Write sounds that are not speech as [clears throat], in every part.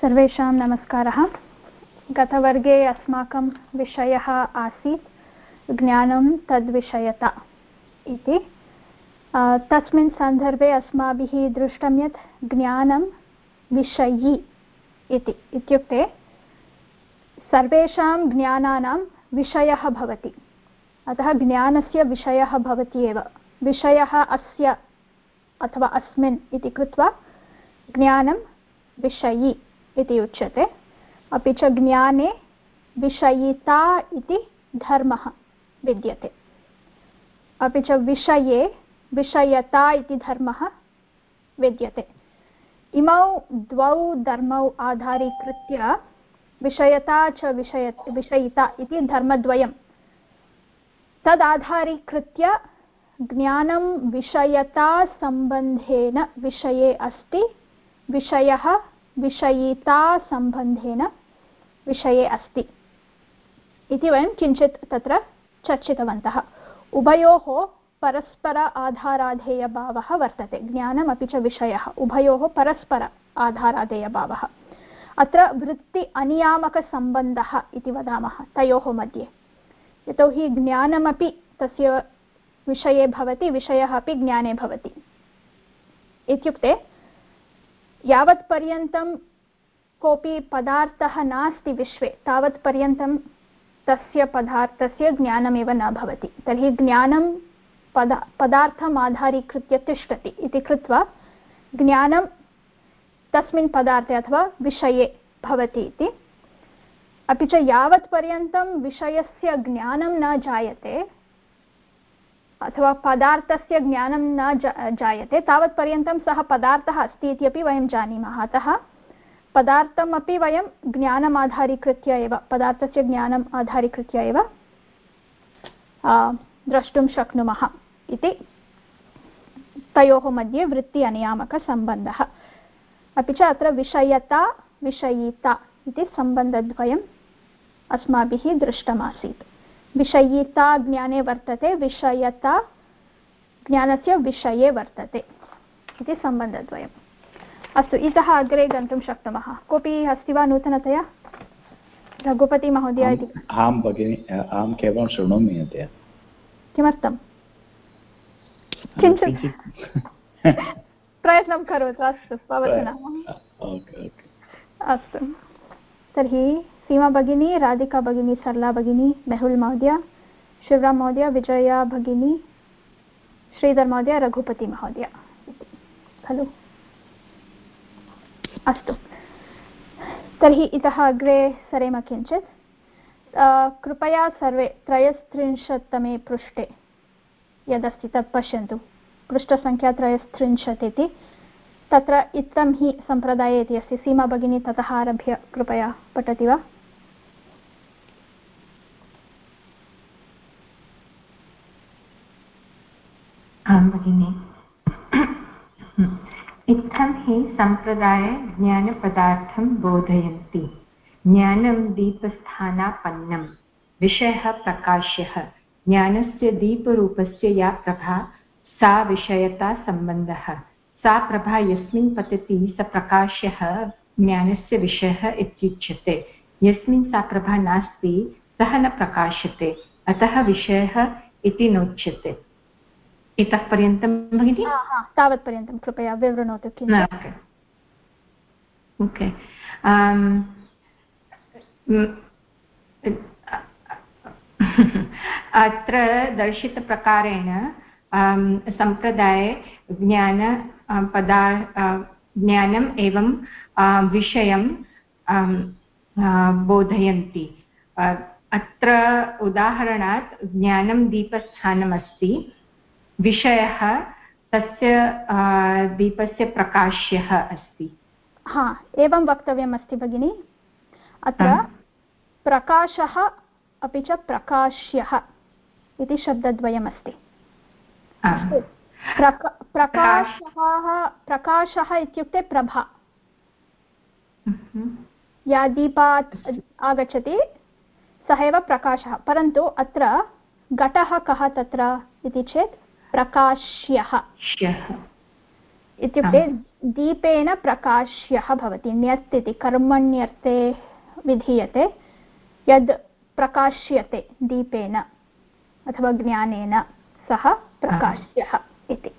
सर्वेषां नमस्कारः। गतवर्गे अस्माकं विषयः आसीत् ज्ञानं तद्विषयता इति। तस्मिन् सन्दर्भे अस्माभिः दृष्टं यत् ज्ञानं विषयी इति। इत्युक्ते सर्वेषां ज्ञानानां विषयः भवति। अतः ज्ञानस्य विषयः भवति एव। विषयः अस्य अथवा अस्मिन् इति कृत्वा ज्ञानं विषयी इति उच्यते। अपि च ज्ञाने विषयिता इति धर्मः विद्यते। अपि च विषये विषयता इति धर्मः विद्यते। इमौ द्वौ धर्मौ आधारीकृत्य विषयता च विषय विषयिता इति धर्मद्वयं तदाधारीकृत्य ज्ञानं विषयतासम्बन्धेन विषये अस्ति। विषयः विषयितासम्बन्धेन विषये अस्ति। इति वयं किञ्चित् तत्र चर्चितवन्तः। उभयोः परस्पर आधाराधेयभावः वर्तते। ज्ञानम् अपि च विषयः। उभयोः परस्पर आधाराधेयभावः। अत्र वृत्ति अनियामकसम्बन्धः इति वदामः तयोः मध्ये। यतोहि ज्ञानमपि तस्य विषये भवति, विषयः अपि ज्ञाने भवति। इत्युक्ते यावत्पर्यन्तं कोऽपि पदार्थः नास्ति विश्वे, तावत्पर्यन्तं तस्य पदार्थस्य ज्ञानमेव न भवति। तर्हि ज्ञानं पदा पदार्थम् आधारीकृत्य तिष्ठति इति कृत्वा ज्ञानं तस्मिन् पदार्थे अथवा विषये भवति इति। अपि च यावत्पर्यन्तं विषयस्य ज्ञानं न जायते अथवा पदार्थस्य ज्ञानं न जायते, तावत्पर्यन्तं सः पदार्थः अस्ति इति अपि वयं जानीमः। अतः पदार्थम् अपि वयं ज्ञानम् आधारीकृत्य एव, पदार्थस्य ज्ञानम् आधारीकृत्य एव द्रष्टुं शक्नुमः इति तयोः मध्ये वृत्ति अनियामकसम्बन्धः अपि च अत्र विषयता, विषयिता इति सम्बन्धद्वयम् अस्माभिः दृष्टमासीत्। विषयिता ज्ञाने वर्तते विषयता ज्ञानस्य विषये वर्तते इति सम्बन्धद्वयम्। अस्तु इतः अग्रे गन्तुं शक्नुमः। कोऽपि अस्ति वा नूतनतया? रघुपतिमहोदय इति। आं भगिनि अहं केवलं शृणोमि अद्य। किमर्थं किञ्चित् प्रयत्नं करोतु अस्तु भवतु नाम। अस्तु। तर्हि सीमा भगिनी, राधिका भगिनी, सरला भगिनी, मेहुल महोदय, शिवराम महोदय, विजया भगिनी, श्रीधर महोदय, रघुपति महोदय। खलु। अस्तु। तर्हि इतः अग्रे सरेम किञ्चित्। कृपया सर्वे त्रयस्त्रिंशत्तमे पृष्ठे, यदस्ति तत् पश्यन्तु। पृष्ठसङ्ख्या त्रयस्त्रिंशत् इति। तत्र इत्थं हि सम्प्रदाये इति अस्ति। सीमा भगिनी, ततः आरभ्य कृपया पठति वा? आं भगिनि इत्थं हि सम्प्रदाये ज्ञानपदार्थं बोधयन्ति। ज्ञानं दीपस्थानापन्नं, विषयः प्रकाश्यः। ज्ञानस्य दीपरूपस्य या प्रभा, सा विषयता सम्बन्धः। सा प्रभा यस्मिन् पतति, स प्रकाश्यः ज्ञानस्य विषयः इत्युच्यते। यस्मिन् सा प्रभा नास्ति, सः न प्रकाश्यते, अतः विषयः इति नोच्यते। इतः पर्यन्तं भगिनि? तावत्पर्यन्तं कृपया विवृणोतु ओके। अत्र दर्शितप्रकारेण सम्प्रदाये ज्ञान पदा ज्ञानम् एवं विषयं बोधयन्ति। अत्र उदाहरणात् ज्ञानं दीपस्थानमस्ति। विषयः तस्य दीपस्य प्रकाश्यः अस्ति। हा एवं वक्तव्यम् अस्ति भगिनि। अत्र प्रकाशः अपि च प्रकाश्यः इति शब्दद्वयमस्ति प्रकाशः प्रकाशः इत्युक्ते प्रभा। या दीपात् आगच्छति सः एव प्रकाशः। परन्तु अत्र घटः कः तत्र इति चेत् प्रकाश्यः। इत्युक्ते दीपेन प्रकाश्यः भवति ण्यत् इति कर्मण्यर्थे विधीयते यद् प्रकाश्यते दीपेन अथवा ज्ञानेन सः प्रकाश्यः इति।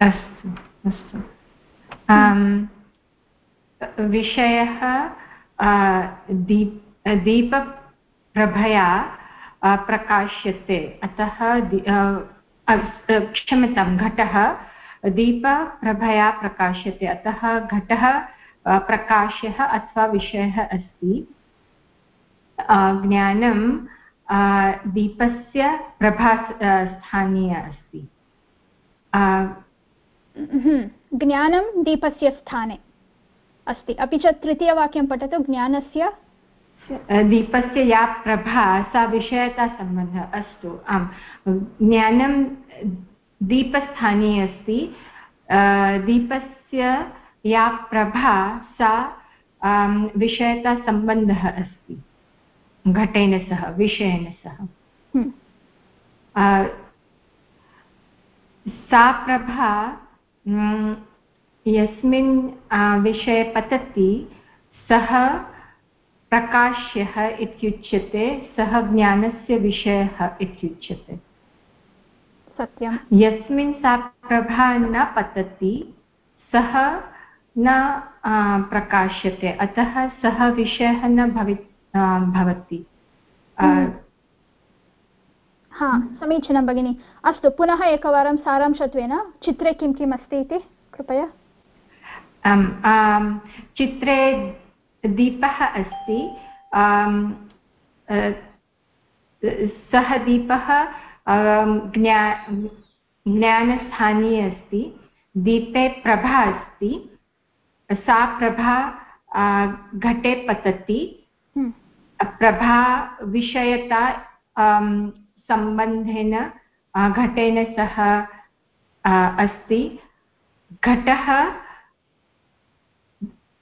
अस्तु अस्तु। विषयः दीप दीपप्रभया प्रकाश्यते। अतः क्षम्यतां घटः दीपप्रभया प्रकाश्यते अतः घटः प्रकाशः अथवा विषयः अस्ति। ज्ञानं दीपस्य प्रभा स्थानीय अस्ति। हम्म, ज्ञानं दीपस्य स्थाने अस्ति। अपि च तृतीयवाक्यं पठतु ज्ञानस्य दीपस्य या प्रभा सा विषयतासम्बन्धः अस्तु आम्। ज्ञानं दीपस्थाने अस्ति। दीपस्य या प्रभा सा विषयतासम्बन्धः अस्ति। घटेन सह विषयेण सह। हम्म। सा प्रभा यस्मिन् विषये पतति सः प्रकाश्यः इत्युच्यते सः ज्ञानस्य विषयः इत्युच्यते। सत्यं यस्मिन् सा प्रभा न पतति सः न प्रकाश्यते अतः सः विषयः न भवि भवति। हम्म। हा समीचीनं भगिनि। अस्तु पुनः एकवारं सारांशत्वेन चित्रे किं किम् अस्ति इति कृपया। चित्रे दीपः अस्ति। सः दीपः ज्ञा ज्ञानस्थानी अस्ति। दीपे प्रभा अस्ति। सा प्रभा घटे पतति। हम्म। प्रभा विषयता सम्बन्धेन घटेन सह अस्ति। घटः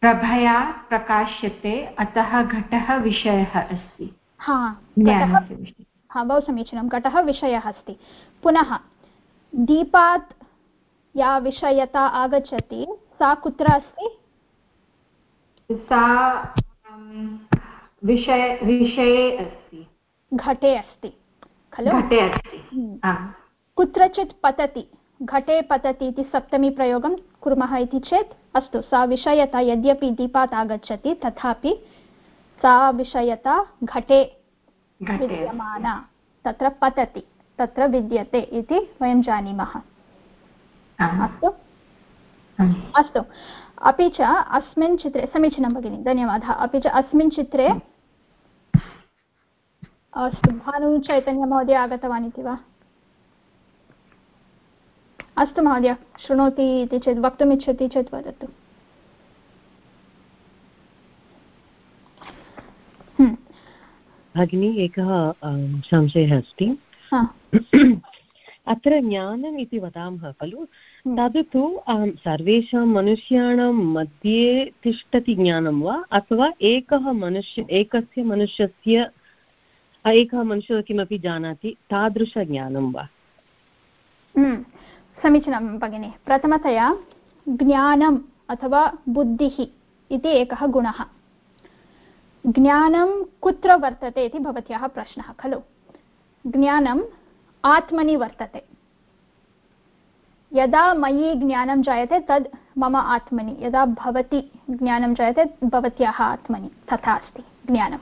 प्रभया प्रकाश्यते अतः घटः विषयः अस्ति। हा बहु समीचीनं। घटः विषयः अस्ति। पुनः दीपात् या विषयता आगच्छति सा कुत्र अस्ति? सा विषय विषये अस्ति। घटे अस्ति खलु? घटे अस्ति। हम्म। कुत्रचित् पतति घटे पतति इति सप्तमी प्रयोगं कुर्मः इति चेत् अस्तु सा विषयता यद्यपि दीपात् आगच्छति तथापि सा विषयता घटे विद्यमाना तत्र पतति तत्र विद्यते इति वयं जानीमः। अस्तु? अस्तु। अपि च अस्मिन् चित्रे समीचीनं भगिनि धन्यवादः। अपि च अस्मिन् चित्रे अस्तु भानुचैतन्यमहोदय आगतवान् इति वा? अस्तु महोदय शृणोति इति चेत् वक्तुमिच्छति चेत् वदतु हम्म। भगिनी एकः संशयः अस्ति [clears throat] अत्र ज्ञानम् इति वदामः खलु हम्म। तद् तु सर्वेषां मनुष्याणां मध्ये तिष्ठति ज्ञानं वा अथवा एकः मनुष्य एकस्य मनुष्यस्य एकः मनुष्यः किमपि जानाति तादृशज्ञानं वा हम्म। समीचीनं, भगिनि। प्रथमतया, ज्ञानम् अथवा बुद्धिः इति एकः गुणः। ज्ञानं कुत्र वर्तते इति भवत्याः प्रश्नः, खलु? ज्ञानम् आत्मनि वर्तते। यदा मयि ज्ञानं जायते, तद् मम आत्मनि। यदा भवति ज्ञानं जायते, भवत्याः आत्मनि। तथा अस्ति ज्ञानम्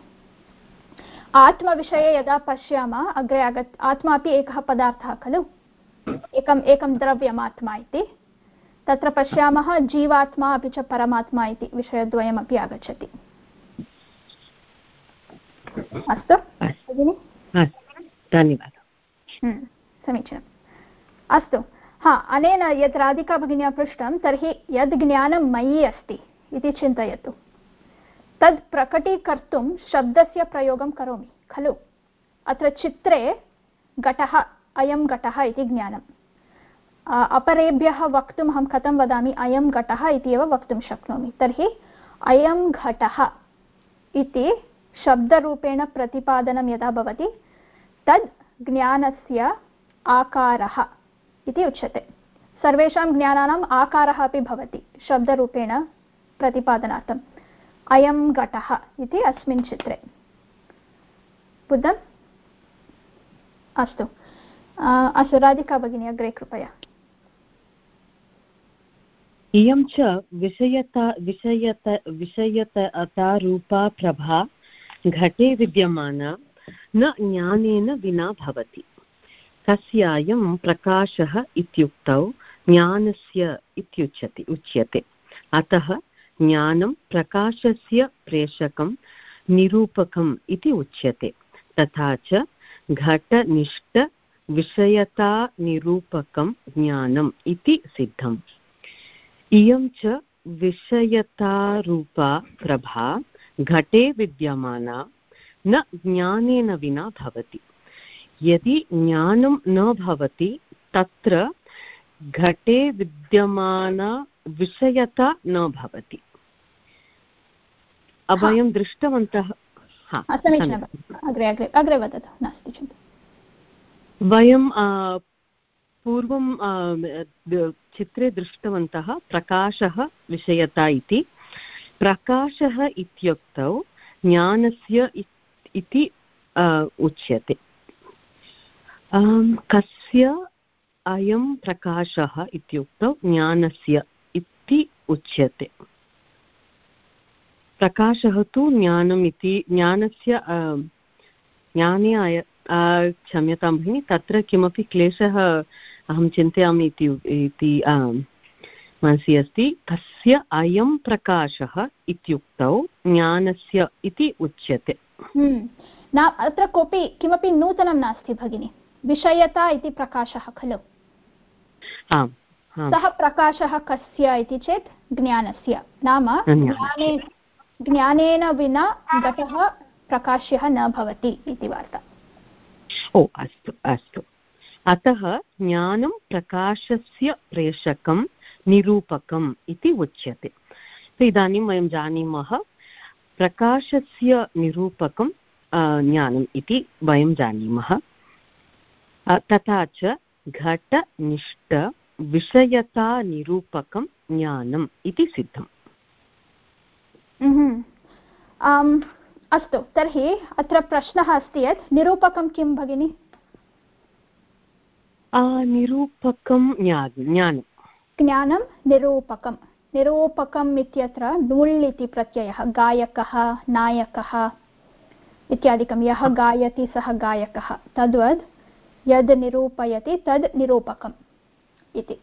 आत्मविषये यदा पश्यामः, अग्रे आगत्, आत्मा अपि एकः पदार्थः, खलु? एकम् एकं द्रव्यम् आत्मा इति। तत्र पश्यामः जीवात्मा अपि च परमात्मा इति विषयद्वयमपि आगच्छति। अस्तु भगिनि? धन्यवादः। हम्म, समीचीनम्। अस्तु हा अनेन यत् राधिका भगिन्या पृष्टं तर्हि यद् ज्ञानं मयि अस्ति इति चिन्तयतु। तद् प्रकटीकर्तुं शब्दस्य प्रयोगं करोमि खलु? अत्र चित्रे घटः अयं घटः इति ज्ञानम्। अपरेभ्यः वक्तुम् अहं कथं वदामि? अयं घटः इति एव वक्तुं शक्नोमि। तर्हि अयं घटः इति शब्दरूपेण प्रतिपादनं यदा भवति, तद् ज्ञानस्य आकारः इति उच्यते। सर्वेषां ज्ञानानाम् आकारः अपि भवति, शब्दरूपेण प्रतिपादनार्थम्। अयं घटः इति अस्मिन् चित्रे। बुद्धम्? अस्तु। अस्तु राधिका भगिनी अग्रे कृपया इयं च विषयता विषयत विषयततारूपा प्रभा घटे विद्यमाना न ज्ञानेन विना भवति तस्यायं प्रकाशः इत्युक्तौ ज्ञानस्य इत्युच्यते उच्यते अतः ज्ञानं प्रकाशस्य प्रेषकं निरूपकम् इति उच्यते तथा च घटनिष्ठविषयतानिरूपकं ज्ञानम् इति सिद्धम्। इयं च विषयतारूपा प्रभा घटे विद्यमाना न ज्ञानेन विना भवति। यदि ज्ञानं न भवति तत्र घटे विद्यमाना विषयता न भवति। वयं दृष्टवन्तः अग्रे अग्रे अग्रे वदतु नास्ति चिन्ता। वयं पूर्वं चित्रे दृष्टवन्तः प्रकाशः विषयता इति। प्रकाशः इत्युक्तौ ज्ञानस्य इति उच्यते। कस्य अयं प्रकाशः इत्युक्तौ ज्ञानस्य इति उच्यते। प्रकाशः तु ज्ञानम् इति, ज्ञानस्य ज्ञाने क्षम्यतां भगिनि तत्र किमपि क्लेशः अहं चिन्तयामि इति मनसि अस्ति। कस्य अयं प्रकाशः इत्युक्तौ ज्ञानस्य इति उच्यते। हम्म। न अत्र कोऽपि किमपि नूतनं नास्ति भगिनि। विषयता इति प्रकाशः खलु। आम् सः प्रकाशः कस्य इति चेत् ज्ञानस्य। नाम ज्ञाने ज्ञानेन विना घटः प्रकाश्यः न भवति इति वार्ता। ओ, अस्तु अस्तु। अतः ज्ञानं प्रकाशस्य प्रेषकं, निरूपकम् इति उच्यते। इदानीं वयं जानीमः, प्रकाशस्य निरूपकं ज्ञानम् इति वयं जानीमः। तथा च घटनिष्ठ विषयतानिरूपकं ज्ञानम् इति सिद्धम्। अस्तु तर्हि अत्र प्रश्नः अस्ति यत् निरूपकं किं भगिनि? निरूपकं ज्ञानं ज्ञानं। निरूपकं। निरूपकम् इत्यत्र नुळ् इति प्रत्ययः गायकः नायकः इत्यादिकं यः गायति सः गायकः। तद्वद् यद् निरूपयति तद् निरूपकम् इति।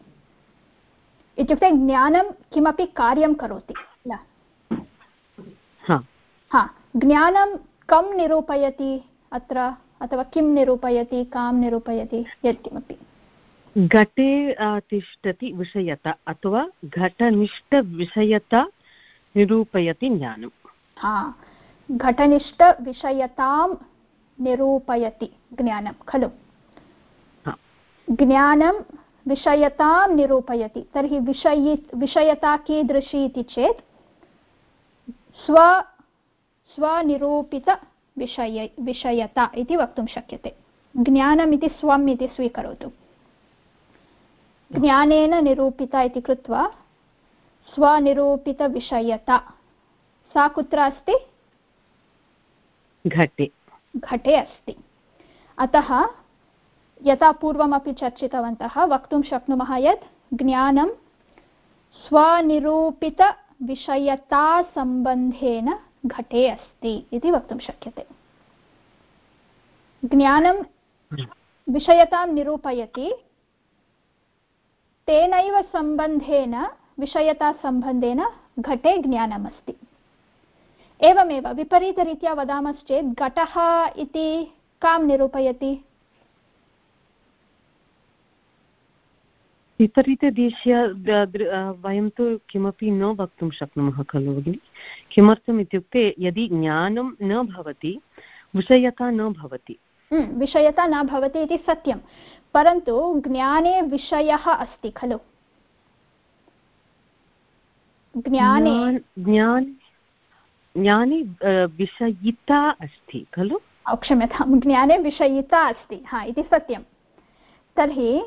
इत्युक्ते ज्ञानं किमपि कार्यं करोति किल हा। ज्ञानं कं निरूपयति? अत्र अथवा किं निरूपयति कां निरूपयति यत्किमपि। घटे तिष्ठति विषयता अथवा घटनिष्ठविषयता निरूपयति ज्ञानं। हा घटनिष्ठविषयतां निरूपयति ज्ञानं खलु। ज्ञानं विषयतां निरूपयति तर्हि विषयि विषयता कीदृशी इति चेत् स्व स्वनिरूपितविषय विषयता इति वक्तुं शक्यते। ज्ञानम् इति स्वम् इति स्वीकरोतु। ज्ञानेन निरूपिता इति कृत्वा स्वनिरूपितविषयता सा कुत्र अस्ति? घटे। घटे अस्ति। अतः यथा पूर्वमपि चर्चितवन्तः वक्तुं शक्नुमः यत् ज्ञानं स्वनिरूपितविषयतासम्बन्धेन घटे अस्ति इति वक्तुं शक्यते। ज्ञानं विषयतां निरूपयति तेनैव सम्बन्धेन विषयतासम्बन्धेन घटे ज्ञानमस्ति। एवमेव विपरीतरीत्या वदामश्चेत् घटः इति कां निरूपयति? विपरीतदेश्य वयं तु किमपि न वक्तुं शक्नुमः खलु भगिनि। किमर्थम् इत्युक्ते यदि ज्ञानं न भवति विषयता न भवति। विषयता न भवति इति सत्यं। परन्तु ज्ञाने विषयः अस्ति खलु। ज्ञाने ज्ञान ज्ञाने विषयिता अस्ति खलु? क्षम्यतां ज्ञाने विषयिता अस्ति। हा इति सत्यं। तर्हि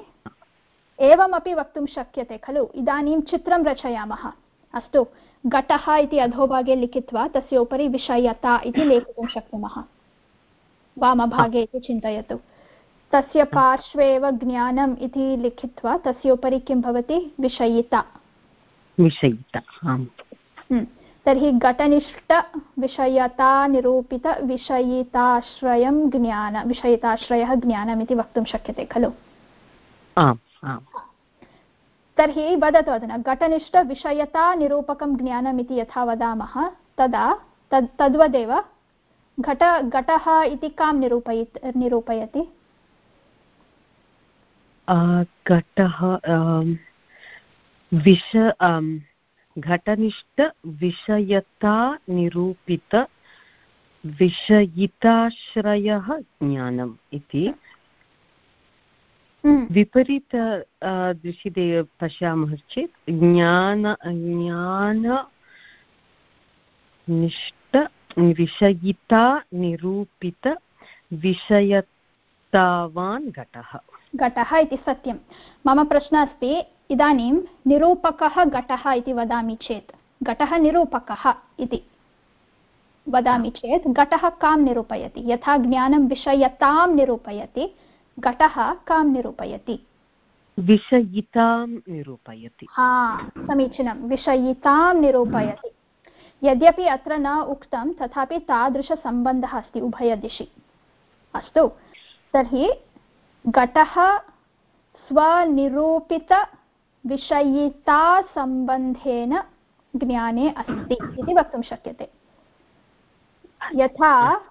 एवमपि वक्तुं शक्यते खलु? इदानीं चित्रं रचयामः। अस्तु घटः इति अधोभागे लिखित्वा तस्य उपरि विषयता इति लेखितुं शक्नुमः। वामभागे इति चिन्तयतु। तस्य पार्श्वे एव ज्ञानम् इति लिखित्वा तस्य उपरि किं भवति? विषयिता। विषयिता। तर्हि घटनिष्ठविषयतानिरूपितविषयिताश्रयं ज्ञान विषयिताश्रयः ज्ञानमिति वक्तुं शक्यते खलु? आम्। तर्हि वदतु अधुना घटनिष्ठविषयतानिरूपकं ज्ञानमिति यथा वदामः तदा तद् तद्वदेव घट घटः इति कां निरूपयि निरूपयति घटः विष घटनिष्ठविषयता निरूपित विषयिताश्रयः ज्ञानम् इति। विपरीत दृशिते पश्यामः चेत् ज्ञान ज्ञाननिष्ठ विषयिता निरूपित विषयतावान् घटः। घटः इति सत्यं। मम प्रश्नः अस्ति इदानीं निरूपकः घटः इति वदामि चेत् घटः निरूपकः इति वदामि चेत् घटः कां निरूपयति? यथा ज्ञानं विषयतां निरूपयति घटः कां निरूपयति? विषयितां निरूपयति। हा समीचीनं। विषयितां निरूपयति। यद्यपि अत्र न उक्तं तथापि तादृशसम्बन्धः अस्ति उभयदिशि। अस्तु तर्हि घटः स्वनिरूपितविषयितासम्बन्धेन ज्ञाने अस्ति इति वक्तुं शक्यते। यथा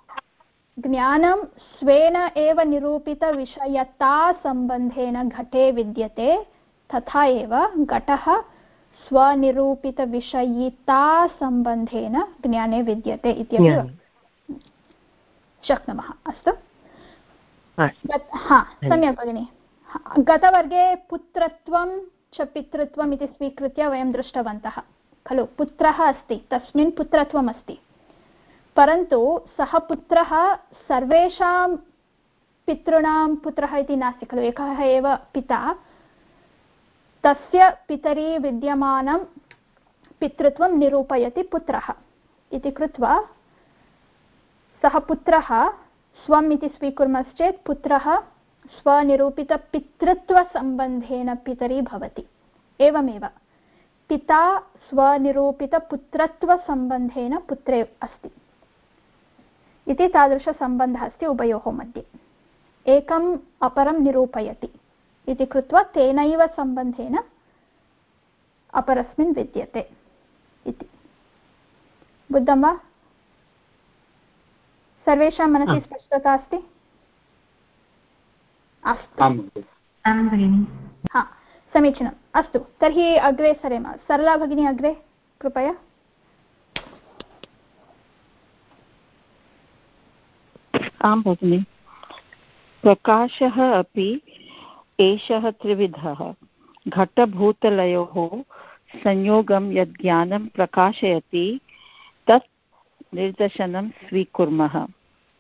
ज्ञानं स्वेन एव निरूपितविषयतासम्बन्धेन घटे विद्यते तथा एव घटः स्वनिरूपितविषयितासम्बन्धेन ज्ञाने विद्यते इत्यपि शक्नुमः। अस्तु। हा सम्यक् भगिनि। गतवर्गे पुत्रत्वं च पितृत्वम् इति स्वीकृत्य वयं दृष्टवन्तः। खलु पुत्रः अस्ति तस्मिन् पुत्रत्वम् अस्ति परन्तु सः पुत्रः सर्वेषां पितॄणां पुत्रः इति नास्ति खलु, एकः एव पिता। तस्य पितरी विद्यमानं पितृत्वं निरूपयति पुत्रः इति कृत्वा सः पुत्रः स्वम् इति स्वीकुर्मश्चेत् पुत्रः स्वनिरूपितपितृत्वसम्बन्धेन पितरी भवति। एवमेव, पिता स्वनिरूपितपुत्रत्वसम्बन्धेन पुत्रे अस्ति। इति तादृशसम्बन्धः अस्ति उभयोः मध्ये। एकम् अपरं निरूपयति। इति कृत्वा तेनैव सम्बन्धेन अपरस्मिन् विद्यते इति। बुद्धं वा? सर्वेषां मनसि स्पष्टता अस्ति? अस्तु। हा समीचीनम्। अस्तु तर्हि अग्रे सरेम। सरला भगिनी अग्रे। कृपया। आं भगिनि। प्रकाशः अपि एषः त्रिविधः। घटभूतलयोः संयोगं यद् ज्ञानं प्रकाशयति, तत् निर्दशनं स्वीकुर्मः।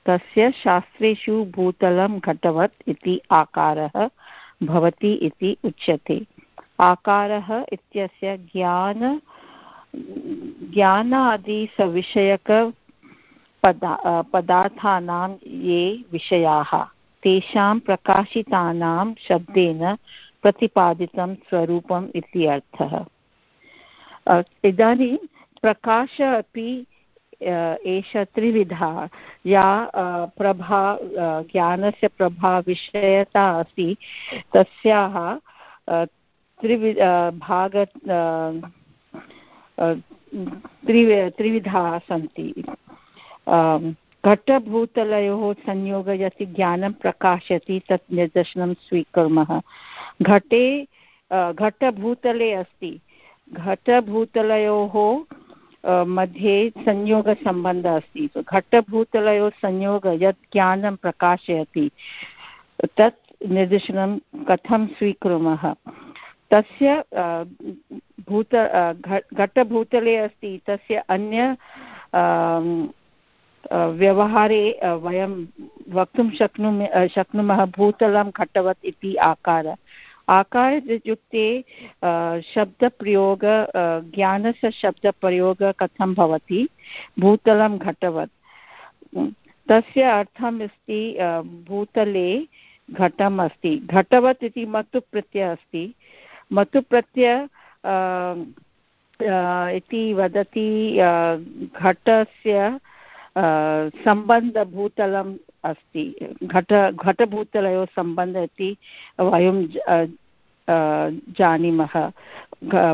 तस्य शास्त्रेषु भूतलं घटवत् इति आकारः भवति इति उच्यते। आकारः इत्यस्य ज्ञान ज्ञानादिसविषयक पदा पदार्थानां ये विषयाः। तेषां प्रकाशितानां शब्देन प्रतिपादितं स्वरूपम् इति अर्थः। इदानीं प्रकाश अपि एषा त्रिविधा। या प्रभा ज्ञानस्य प्रभाविषयता अस्ति, तस्याः त्रिवि भाग त्रिवि, त्रिविधाः सन्ति। घटभूतलयोः संयोग यदि ज्ञानं प्रकाशयति, तत् निदर्शनं स्वीकुर्मः। घटे घटभूतले अस्ति। घटभूतलयोः मध्ये संयोगसम्बन्धः अस्ति। घटभूतलयोः संयोग यत् ज्ञानं प्रकाशयति, तत् निदर्शनं कथं स्वीकुर्मः? तस्य भूत घटभूतले अस्ति, तस्य अन्य व्यवहारे वयं वक्तुं शक्नुमः शक्नुमः भूतलं घटवत् इति आकार। आकार इत्युक्ते शब्दप्रयोग ज्ञानस्य शब्दप्रयोगः कथं भवति? भूतलं घटवत्। तस्य अर्थम् अस्ति भूतले घटम् अस्ति। घटवत् इति मतुप्रत्ययः अस्ति। मतुप्रत्यय इति वदति घटस्य सम्बन्धभूतलम् अस्ति घट घटभूतलयोः सम्बन्धः इति वयं जानीमः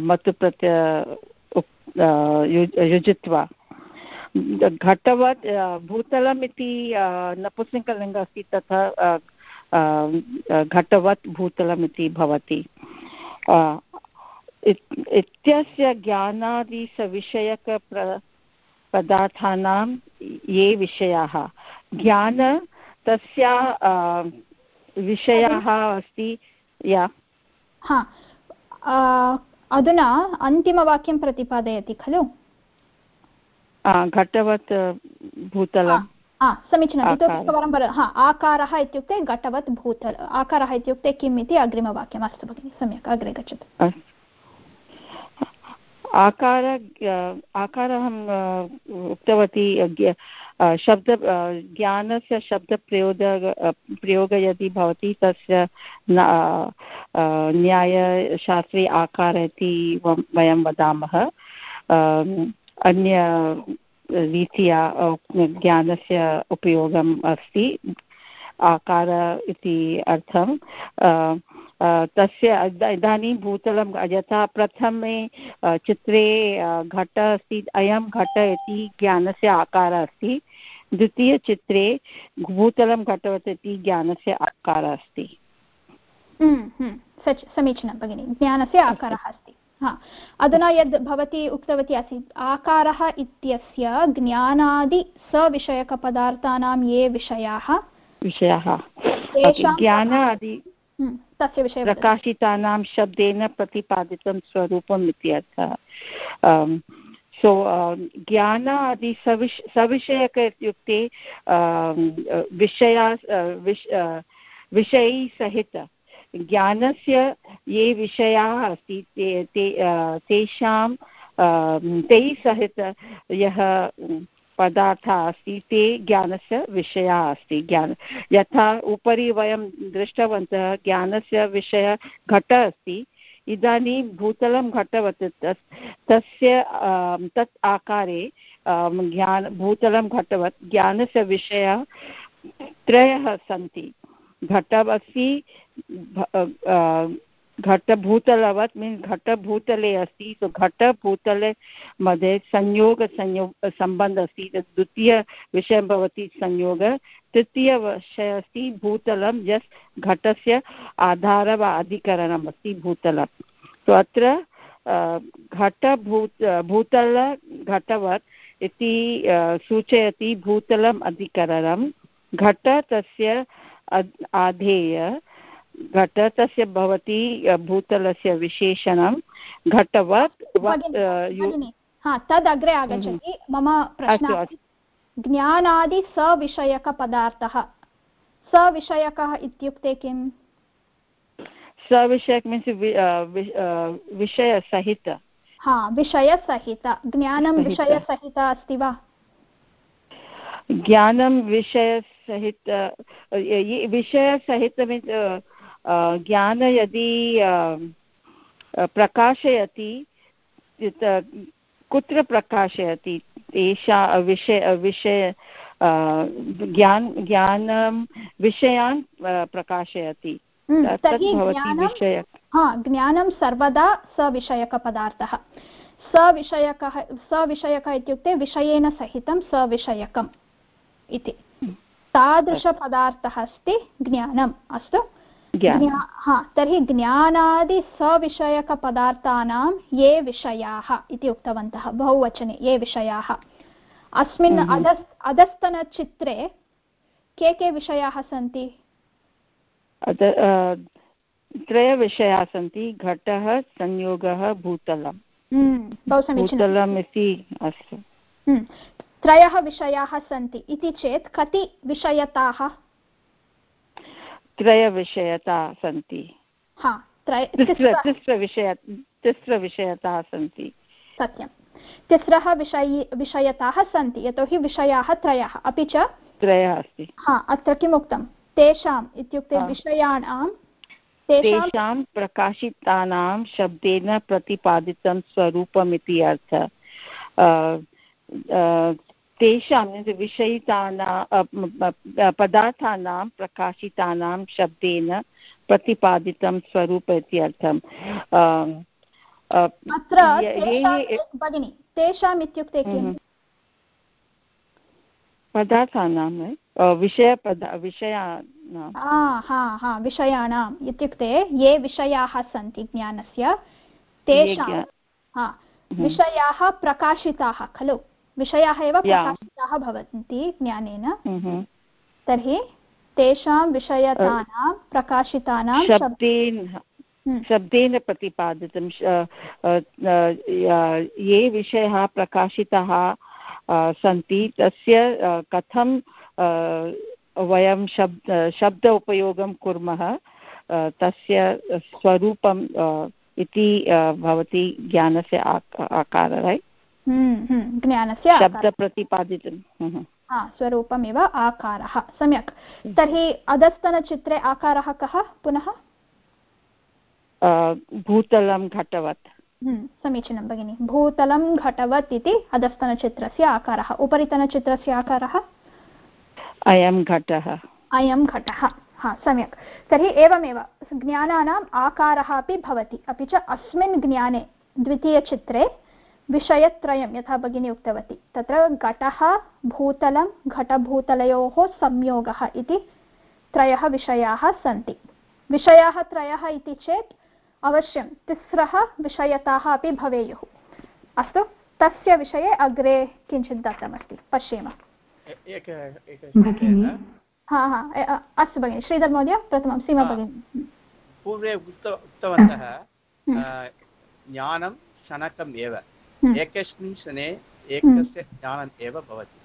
मतुप्रत्यय युजित्वा घटवत् भूतलम् इति नपुंसकलिङ्ग अस्ति तथा घटवत् भूतलम् इति भवति इत्यस्य ज्ञानादिसविषयक पदार्थानां ये विषयाः। ज्ञान तस्या विषयाः अस्ति या? हा। अधुना अन्तिमवाक्यं प्रतिपादयति खलु? घटवत् भूतलं। समीचीनम्। इतोपि एकवारं हा आकारः इत्युक्ते घटवत् भूतल। आकारः इत्युक्ते किम् इति अग्रिमवाक्यम्। अस्तु भगिनि सम्यक् अग्रे गच्छतु। आकार आकार अहम् उक्तवती शब्द ज्ञानस्य शब्दप्रयोग प्रयोग यदि भवति, तस्य न्यायशास्त्रे आकार इति वयं वदामः। अन्य रीत्या ज्ञानस्य उपयोगम् अस्ति, आकार इति अर्थं। तस्य इदानीं भूतलं यथा प्रथमे चित्रे घट अस्ति अयं घट इति ज्ञानस्य आकारः अस्ति। द्वितीयचित्रे भूतलं घटवत् इति ज्ञानस्य आकारः अस्ति। हम्म, हम्म, समीचीनं भगिनि ज्ञानस्य आकारः अस्ति। हा अधुना यद् भवती उक्तवती आसीत् आकारः इत्यस्य ज्ञानादिसविषयकपदार्थानां ये विषयाः विषयाः। ज्ञानादि तस्य विषये प्रकाशितानां शब्देन प्रतिपादितं स्वरूपम् इत्यर्थः। सो ज्ञानादि सविष, सविषयक इत्युक्ते विषया विषयैसहित ज्ञानस्य ये विषयाः अस्ति, ते ते तेषां तैः सहित यः पदार्थः अस्ति ते ज्ञानस्य विषयः अस्ति। ज्ञान, यथा उपरि वयं दृष्टवन्तः, ज्ञानस्य विषयः घट अस्ति। इदानीं भूतलं घटवत् तस्य तत् आकारे ज्ञान, भूतलं घटवत्, ज्ञानस्य विषयः त्रयः सन्ति। घटमस्ति घटभूतलवत् मीन्स् घटभूतले अस्ति सो घटभूतले मध्ये संयोगसंयोग सम्बन्धः अस्ति द्वितीयविषयं भवति संयोग। तृतीयविषयः अस्ति भूतलं जस्ट् घटस्य आधार वा अधिकरणम् अस्ति भूतलं। सो अत्र घटभूत, भूतल घटवत् इति सूचयति भूतलम् अधिकरणं। घट तस्य आधेय। घट तस्य भवति भूतलस्य विशेषणं घटवत् तद् अग्रे आगच्छति। मम प्रश्नः ज्ञानादिसविषयकपदार्थः सविषयकः इत्युक्ते किम्? सविषयक मीन्स् विषयसहित। हा विषयसहित। ज्ञानं विषयसहित। अस्ति वा? ज्ञानं विषयसहित विषयसहित मीन्स् ज्ञान यदि प्रकाशयति कुत्र प्रकाशयति? एषा विषय विषय ज्ञान ज्ञानं विषयान् प्रकाशयति। ज्ञानं सर्वदा सविषयकपदार्थः। सविषयकः सविषयकः इत्युक्ते विषयेन सहितं सविषयकम् इति। तादृशपदार्थः अस्ति ज्ञानम्। अस्तु? हा तर्हि ज्ञानादिसविषयकपदार्थानां ये विषयाः इति उक्तवन्तः बहुवचने ये विषयाः। अस्मिन् हम्म, हम्म। अधस् अधस्तनचित्रे के के विषयाः सन्ति? त्रयविषयाः सन्ति घटः संयोगः भूतलं हम्म, बहु समीचीनम् इति अस्तु। त्रयः विषयाः सन्ति। इति चेत् कति विषयताः? त्रयविषयता सन्ति। हा तिस्रविषयताः सन्ति। सत्यं। तिस्रः विषयी विषयताः सन्ति यतोहि विषयाः त्रयः। अपि च त्रयः अस्ति। हा अत्र किमुक्तं तेषाम् इत्युक्ते विषयाणां तेषां प्रकाशितानां शब्देन प्रतिपादितं स्वरूपमिति अर्थ। तेषां विषयितानां पदार्थानां प्रकाशितानां शब्देन प्रतिपादितं स्वरूप इति अर्थम् अत्र भगिनि तेषाम् इत्युक्ते किम्? हम्म। पदार्थानां विषयपदा विषयाणां। हा हा विषयाणाम् इत्युक्ते ये विषयाः सन्ति ज्ञानस्य तेषां हम्म। विषयाः प्रकाशिताः खलु? विषयाः एव प्रकाशिताः भवन्ति ज्ञानेन। तर्हि तेषां विषयतानां प्रकाशितानां शब्देन हम्म। शब्देन प्रतिपादितं ये विषयाः प्रकाशिताः सन्ति तस्य कथं वयं शब्द शब्द उपयोगं कुर्मः तस्य स्वरूपम् इति भवति ज्ञानस्य आकार ज्ञानस्य शब्दप्रतिपादितं। हा स्वरूपमिव आकारः सम्यक्। तर्हि अधस्तनचित्रे आकारः कः पुनः? भूतलं घटवत्। हम्म, समीचीनं भगिनि। भूतलं घटवत् इति अधस्तनचित्रस्य आकारः। उपरितनचित्रस्य आकारः? अयं घटः। अयं घटः। हा सम्यक्। तर्हि एवमेव ज्ञानानाम् आकारः अपि भवति। अपि च अस्मिन् ज्ञाने द्वितीयचित्रे विषयत्रयं यथा भगिनी उक्तवती। तत्र घटः भूतलं घटभूतलयोः संयोगः इति त्रयः विषयाः सन्ति। विषयाः त्रयः इति चेत् अवश्यं तिस्रः विषयताः अपि भवेयुः। अस्तु तस्य विषये अग्रे किञ्चित् दत्तमस्ति। पश्येम। हा हा अस्तु भगिनि। श्रीधर् महोदय प्रथमं सीमा भगिनी। पूर्वे उक्तवन्तः। ज्ञानं शनकम् एव। एकस्मिन् क्षणे एकस्य हम्म। ज्ञानम् एव भवति।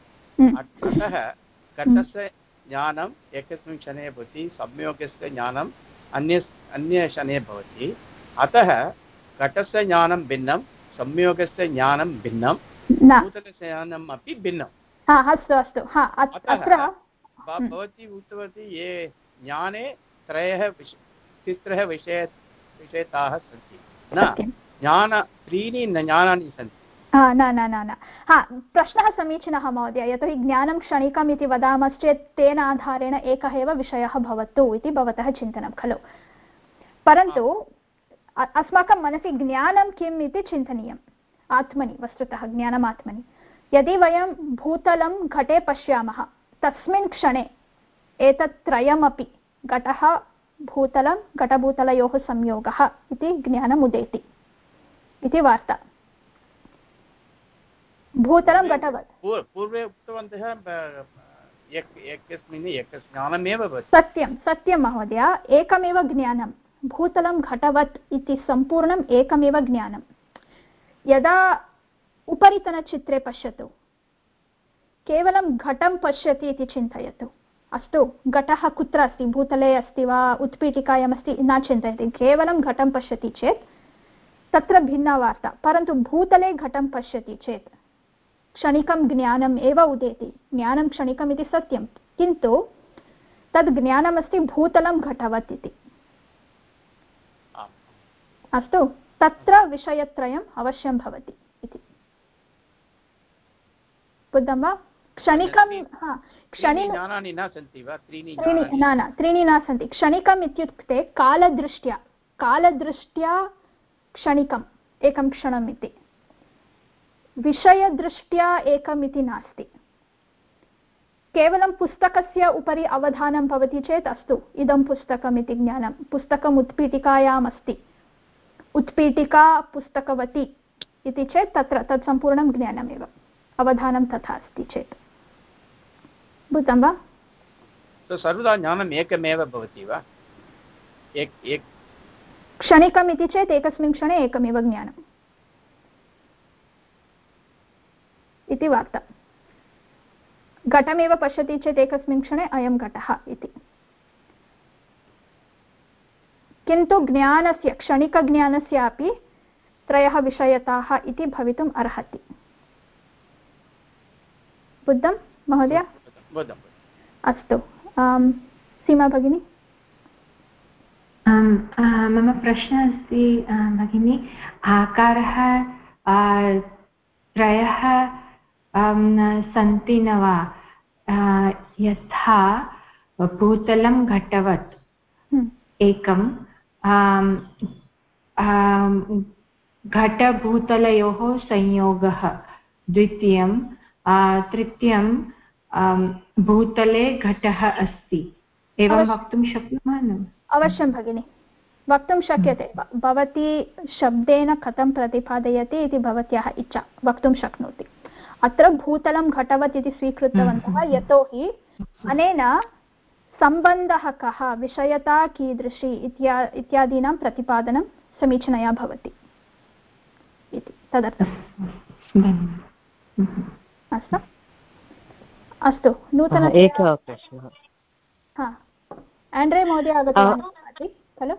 अतः घटस्य ज्ञानम् एकस्मिन् क्षणे भवति संयोगस्य ज्ञानम् अन्य अन्य क्षणे भवति। अतः घटस्य ज्ञानं भिन्नं संयोगस्य ज्ञानं भिन्नं नूतनस्य ज्ञानम् अपि भिन्नं। अस्तु अस्तु। अत्र हम्म। भवती उक्तवती ये ज्ञाने त्रयः तिस्रः विषय विषयताः सन्ति। न। ज्ञान त्रीणि न ज्ञानानि सन्ति। न न न न। हा, प्रश्नः समीचीनः महोदय। यतोहि ज्ञानं क्षणिकम् इति वदामश्चेत् तेन आधारेण एकः एव विषयः भवतु इति भवतः चिन्तनं, खलु? परन्तु अस्माकं मनसि ज्ञानं किम् इति चिन्तनीयम्? आत्मनि, वस्तुतः, ज्ञानमात्मनि। यदि वयं भूतलं घटे पश्यामः, तस्मिन् क्षणे एतत् त्रयमपि घटः भूतलं, घटभूतलयोः संयोगः इति ज्ञानम् उदेति इति वार्ता। भूतलं घटवत् पूर्वे उक्तवन्तः सत्यं सत्यं महोदय एकमेव ज्ञानं। भूतलं घटवत् इति सम्पूर्णम् एकमेव ज्ञानं। यदा उपरितनचित्रे पश्यतु केवलं घटं पश्यति इति चिन्तयतु। अस्तु घटः कुत्र अस्ति? भूतले अस्ति वा उत्पीठिकायाम् अस्ति न चिन्तयति। केवलं घटं पश्यति चेत् तत्र भिन्ना वार्ता परन्तु भूतले घटं पश्यति चेत् क्षणिकं ज्ञानम् एव उदेति ज्ञानं क्षणिकम् इति सत्यं किन्तु तद् ज्ञानमस्ति भूतलं घटवत् इति अस्तु तत्र विषयत्रयम् अवश्यं भवति इति बुद्धं वा क्षणिकं न न त्रीणि न सन्ति क्षणिकम् इत्युक्ते कालदृष्ट्या कालदृष्ट्या क्षणिकम्, एकं क्षणम् इति विषयदृष्ट्या एकम् इति नास्ति। केवलं पुस्तकस्य उपरि अवधानं भवति चेत् अस्तु, इदं पुस्तकम् इति ज्ञानं। पुस्तकम् उत्पीठिकायाम् अस्ति उत्पीठिका पुस्तकवती इति चेत् तत्र तत् सम्पूर्णं ज्ञानमेव। अवधानं तथा अस्ति चेत्। भूतं वा? सर्वदा ज्ञानम् एकमेव भवति वा? क्षणिकम् इति चेत् एकस्मिन् क्षणे एकमेव ज्ञानम् इति वार्ता। घटमेव पश्यति चेत् एकस्मिन् क्षणे अयं घटः इति। किन्तु ज्ञानस्य क्षणिकज्ञानस्यापि त्रयः विषयताः इति भवितुम् अर्हति। बुद्धं महोदय? अस्तु। सीमा भगिनी? मम प्रश्नः अस्ति भगिनि आकारः त्रयः सन्ति न वा? यथा भूतलं घटवत्। हम्म। एकं घटभूतलयोः संयोगः। द्वितीयं तृतीयं भूतले घटः अस्ति। एवं वक्तुं शक्नुमः न? अवश्यं भगिनि। वक्तुं शक्यते। भवती शब्देन कथं प्रतिपादयति इति भवत्याः इच्छा। वक्तुं शक्नोति। अत्र भूतलं घटवत् इति स्वीकृतवन्तः हम्म। यतोहि अनेन सम्बन्धः कः विषयता कीदृशी इत्या इत्यादीनां प्रतिपादनं समीचीनया भवति इति। तदर्थम् अस्तु। अस्तु। नूतन एकः प्रश्नः। हा। आण्ड्रे महोदय आगतवान् खलु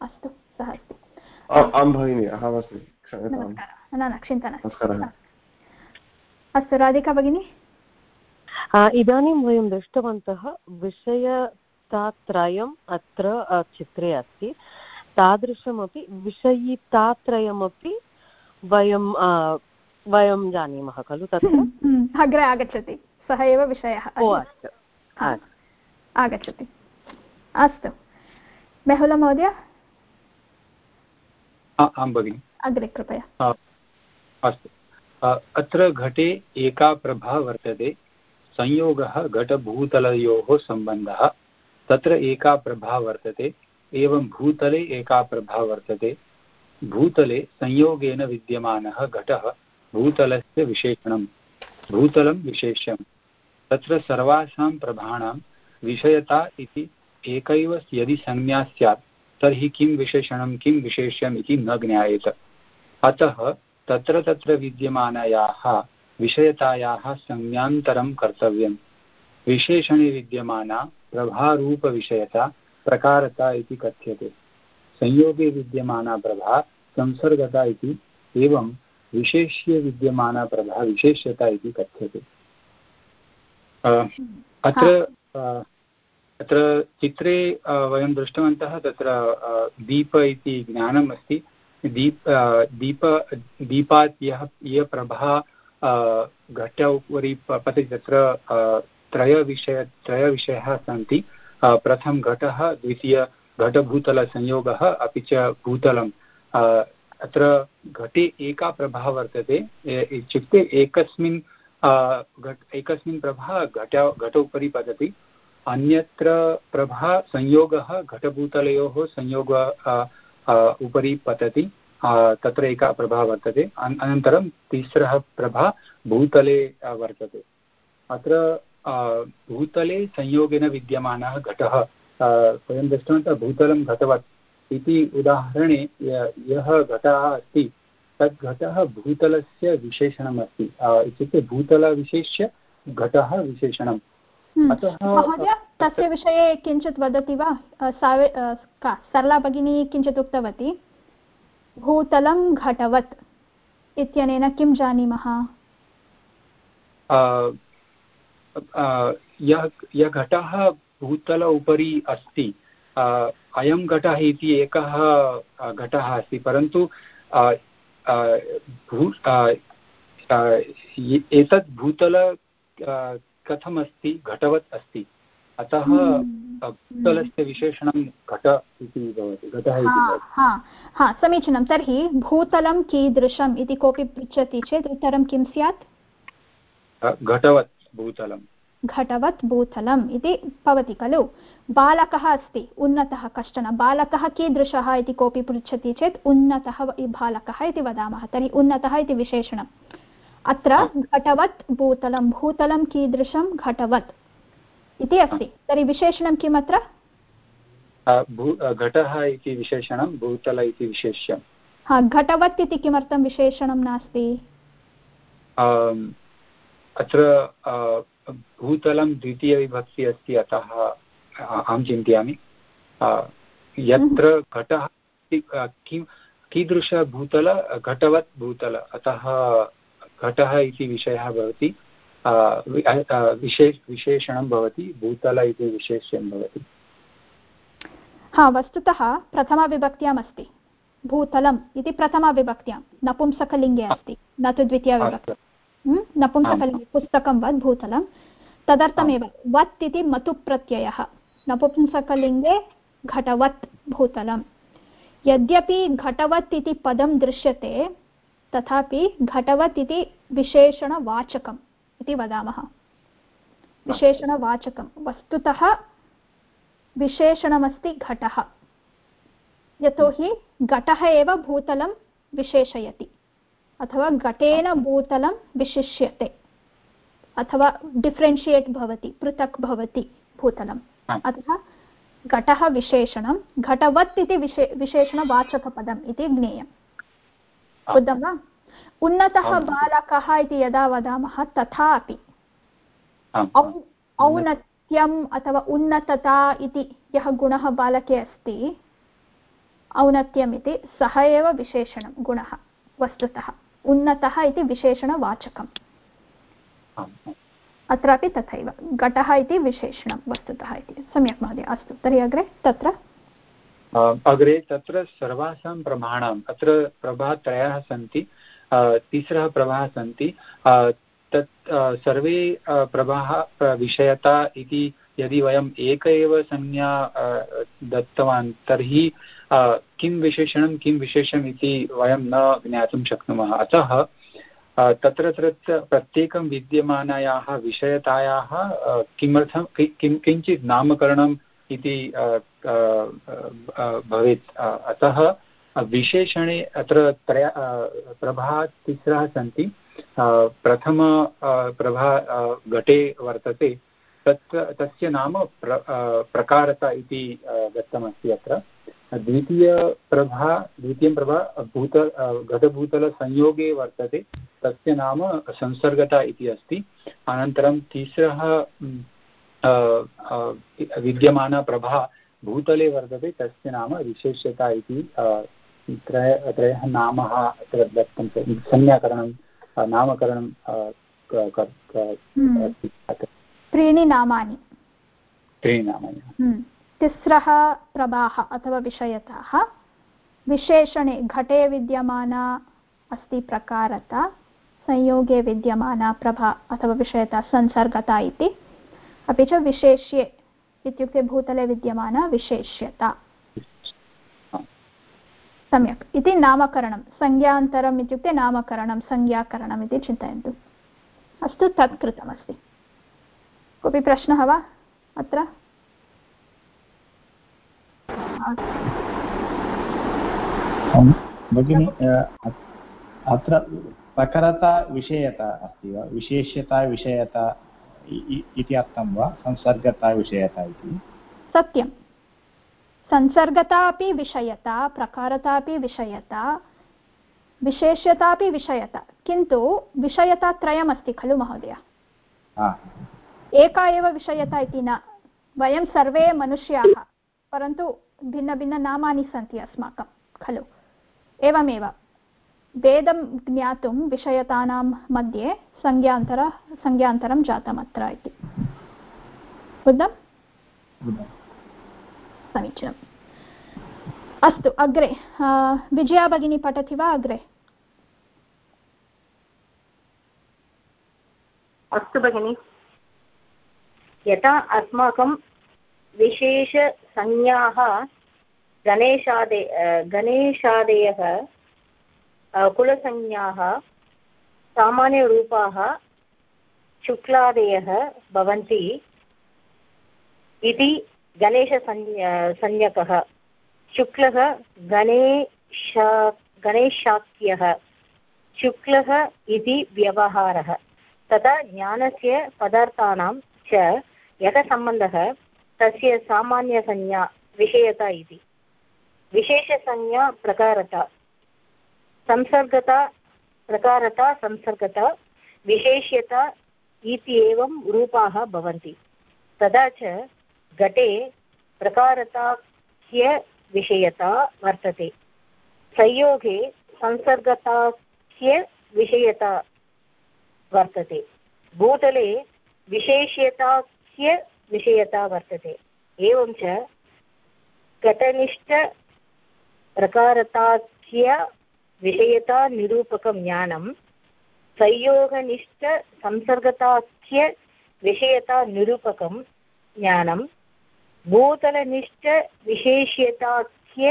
अस्तु सः अस्ति आं भगिनि अहमस्मि न न चिन्ता नास्ति अस्तु राधिका भगिनी इदानीं वयं दृष्टवन्तः विषयतात्रयम् अत्र चित्रे अस्ति तादृशमपि विषयितात्रयमपि वयं वयं जानीमः खलु तत्र हम्म, हम्म, अग्रे आगच्छति सः एव विषयः। आगच्छति। अस्तु। मेहुल महोदय? आं भगिनि। अग्रे कृपया। अस्तु। अत्र घटे एका प्रभा वर्तते। संयोगः घटभूतलयोः सम्बन्धः। तत्र एका प्रभा वर्तते एवं भूतले एका प्रभा वर्तते। भूतले संयोगेन विद्यमानः घटः भूतलस्य विशेषणं भूतलं विशेष्यं। तत्र सर्वासां प्रभाणां विषयता इति एकैव यदि संज्ञा स्यात्, तर्हि किं विशेषणं, किं विशेष्यम् इति न ज्ञायेत। अतः तत्र तत्र विद्यमानायाः विषयतायाः संज्ञान्तरं कर्तव्यं विशेषणे विद्यमाना प्रभारूपविषयता प्रकारता इति कथ्यते। संयोगे विद्यमाना प्रभा संसर्गता इति एवं विशेष्य विद्यमाना प्रभा विशेष्यता इति कथ्यते। अत्र अत्र चित्रे वयं दृष्टवन्तः तत्र दीप इति ज्ञानम् अस्ति। दीप दीप दीपात् यः यः प्रभा घट उपरि पतति तत्र त्रयविषय त्रयविषयाः सन्ति। प्रथम घटः द्वितीय घटभूतलसंयोगः अपि च भूतलम्। अत्र घटे एका प्रभा वर्तते इत्युक्ते एकस्मिन् एकस्मिन् प्रभा घट घट उपरि पतति। अन्यत्र प्रभा संयोगः घटभूतलयोः संयोग उपरि पतति तत्र एका प्रभा वर्तते। अनन्तरं तिस्रः प्रभा भूतले वर्तते। अत्र भूतले संयोगेन विद्यमानः घटः वयं दृष्टवन्तः भूतलं घटवत् इति उदाहरणे यः घटः अस्ति तद् घटः भूतलस्य विशेषणम् अस्ति। इत्युक्ते भूतलविशेष्य घटः विशेषणम्। हम्म। महोदय तस्य विषये किञ्चित् वदति वा? सावे का सरला भगिनी किञ्चित् उक्तवती। भूतलं घटवत् इत्यनेन किं जानीमः? यः घटः भूतल उपरि अस्ति अयं घटः इति एकः घटः अस्ति परन्तु भू एतत् भूतल कथमस्ति घटवत् अस्ति। अतः हम्म। भूतलस्य विशेषणं घट इति भवति घटः इति समीचीनं। तर्हि भूतलं कीदृशम् इति कोऽपि पृच्छति चेत् उत्तरं किं स्यात्? घटवत् भूतलं। घटवत् भूतलम् इति भवति खलु? बालकः अस्ति उन्नतः कश्चन बालकः कीदृशः इति कोऽपि पृच्छति चेत् उन्नतः बालकः इति वदामः तर्हि उन्नतः इति विशेषणम्। अत्र घटवत् भूतलं भूतलं कीदृशं घटवत् इति अस्ति। तर्हि विशेषणं किम् अत्र घटः इति विशेषणं भूतल इति विशेष्यं हा घटवत् इति किमर्थं विशेषणं नास्ति? अत्र भूतलं द्वितीयविभक्ति अस्ति अतः अहं चिन्तयामि। यत्र घटः किं कीदृशभूतल घटवत् भूतल अतः घटः इति विषयः भवति विशेष विशेषणं भवति भूतल इति विशेष्यं भवति। हा वस्तुतः प्रथमाविभक्त्याम् अस्ति। भूतलम् इति प्रथमाविभक्त्यां नपुंसकलिङ्गे अस्ति न तु द्वितीयाविभक्ति नपुंसकलिङ्गे पुस्तकं वत् भूतलं? तदर्थमेव वत् इति मतुप्रत्ययः। नपुंसकलिङ्गे घटवत् भूतलं। यद्यपि घटवत् इति पदं दृश्यते तथापि घटवत् इति विशेषणवाचकम् इति वदामः। विशेषणवाचकं। वस्तुतः विशेषणमस्ति घटः। यतोहि घटः एव भूतलं विशेषयति। अथवा घटेन भूतलं विशिष्यते। अथवा डिफ्रेन्शियेट् भवति पृथक् भवति भूतलम् अतः घटः विशेषणं घटवत् इति विशे विशेषणवाचकपदम् इति ज्ञेयम्। बुद्धं वा? उन्नतः बालकः इति यदा वदामः तथापि औन्नत्यम् अथवा उन्नतता इति यः गुणः बालके अस्ति औन्नत्यम् इति सः एव विशेषणं गुणः वस्तुतः। उन्नतः इति विशेषणवाचकम्। अत्रापि तथैव, घटः इति विशेषणं वस्तुतः इति। सम्यक् महोदय, अस्तु, तर्हि अग्रे तत्र? अग्रे तत्र सर्वासां प्रमाणाम्, अत्र प्रभात्रयः सन्ति तिस्रः प्रभाः सन्ति तत् सर्वे प्रभाः विषयता इति यदि वयम् एक एव संज्ञा दत्तवान्, तर्हि किं विशेषणं, किं विशेषम् इति वयं न ज्ञातुं शक्नुमः। अतः तत्र तत्र प्रत्येकं विद्यमानायाः विषयतायाः किमर्थं, किं किञ्चित् नामकरणम् इति भवेत्। अतः, विशेषणे अत्र त्रय प्रभा तिस्रः सन्ति। प्रथम प्रभा घटे वर्तते। तत् तस्य नाम प्र प्रकारता इति दत्तमस्ति अत्र। द्वितीयप्रभा द्वितीयं प्रभा भूत घटभूतलसंयोगे वर्तते। तस्य नाम संसर्गता इति अस्ति। अनन्तरं तिस्रः विद्यमाना प्रभा भूतले वर्तते। तस्य नाम विशेष्यता इति त्रय त्रयः नामः अत्र दत्तं संज्ञाकरणं नामकरणं त्रीणि नामानि। त्रीणि नामानि। तिस्रः प्रभाः अथवा विषयताः। विशेषणे घटे विद्यमाना अस्ति प्रकारता संयोगे विद्यमाना प्रभा अथवा विषयता संसर्गता इति। अपि च विशेष्ये इत्युक्ते भूतले विद्यमाना विशेष्यता। सम्यक्। इति नामकरणं। संज्ञान्तरम् इत्युक्ते नामकरणं संज्ञाकरणम् इति चिन्तयन्तु। अस्तु तत् कृतमस्ति कोऽपि प्रश्नः वा अत्र? भगिनि अत्र प्रखरता विषयता अस्ति वा? विशेष्यता विषयता इति अर्थं वा? संसर्गता विषयता इति? सत्यं। संसर्गता अपि विषयता प्रकारता अपि विषयता विशेष्यता अपि विषयता। किन्तु विषयता त्रयमस्ति खलु महोदय। एका एव विषयता इति न. वयं सर्वे मनुष्याः परन्तु भिन्नभिन्ननामानि सन्ति अस्माकं खलु एवमेव वेदं ज्ञातुं विषयतानां मध्ये संज्ञान्तर संज्ञान्तरं जातम् अत्र इति. बुद्धम् समीचीनम् अस्तु अग्रे विजया भगिनी पठति वा अग्रे अस्तु भगिनि यथा अस्माकं विशेषसंज्ञाः गणेशादे गणेशादयः कुलसंज्ञाः, सामान्यरूपाः शुक्लादयः भवन्ति इति गणेशसंज्ञ संज्ञकः। शुक्लः गणेश, गणेशाख्यः। शुक्लः इति व्यवहारः। तथा ज्ञानस्य पदार्थानां च यः सम्बन्धः तस्य सामान्यसंज्ञा विषयता इति। विशेषसंज्ञा प्रकारता, संसर्गता प्रकारता, संसर्गता, विशेष्यता इति रूपाः भवन्ति। तथा च घटे प्रकारताख्य विषयता वर्तते। संयोगे संसर्गताख्य विषयता वर्तते। भूतले विशेष्यताख्य विषयता वर्तते। एवं च घटनिष्ठप्रकारताख्य विषयता निरूपकं ज्ञानं संयोगनिष्ठसंसर्गताख्य विषयता निरूपकं ज्ञानं भूतलनिष्ठविशेष्यताख्य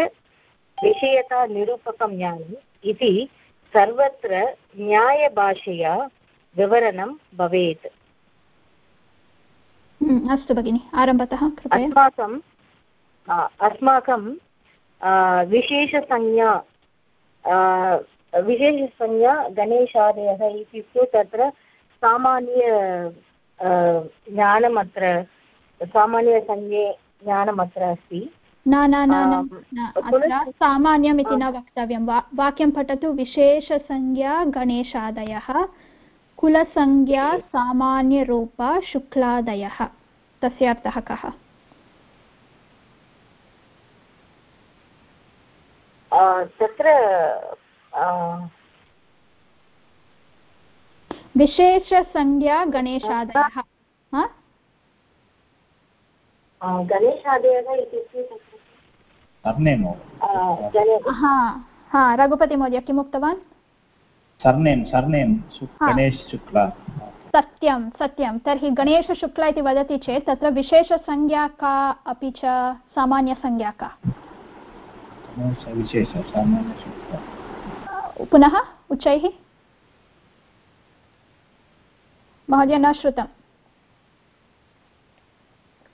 विषयता निरूपकं ज्ञानम् इति सर्वत्र न्यायभाषया विवरणं भवेत्। अस्तु भगिनि आरम्भतः अस्माकं अस्माकं विशेषसंज्ञा विशेषसंज्ञा गणेशादयः इत्युक्ते तत्र सामान्य ज्ञानम् अत्र सामान्यसंज्ञे ज्ञानम् अत्र अस्ति न न न सामान्यम् इति न वक्तव्यं। वाक्यं पठतु विशेषसंज्ञा गणेशादयः कुलसंज्ञा सामान्यरूपा शुक्लादयः। तस्य अर्थः कः? तत्र विशेषसंज्ञा गणेशादयः। गणेशादयः इत्युक्ते हा रघुपतिमहोदय किम् उक्तवान् सर्नेम् सर्नेम् गणेश शुक्ला सत्यं सत्यं। तर्हि गणेशशुक्ला इति वदति चेत् तत्र विशेषसंज्ञा का अपि च सामान्यसंज्ञा का पुनः उच्चैः। महोदय न श्रुतं।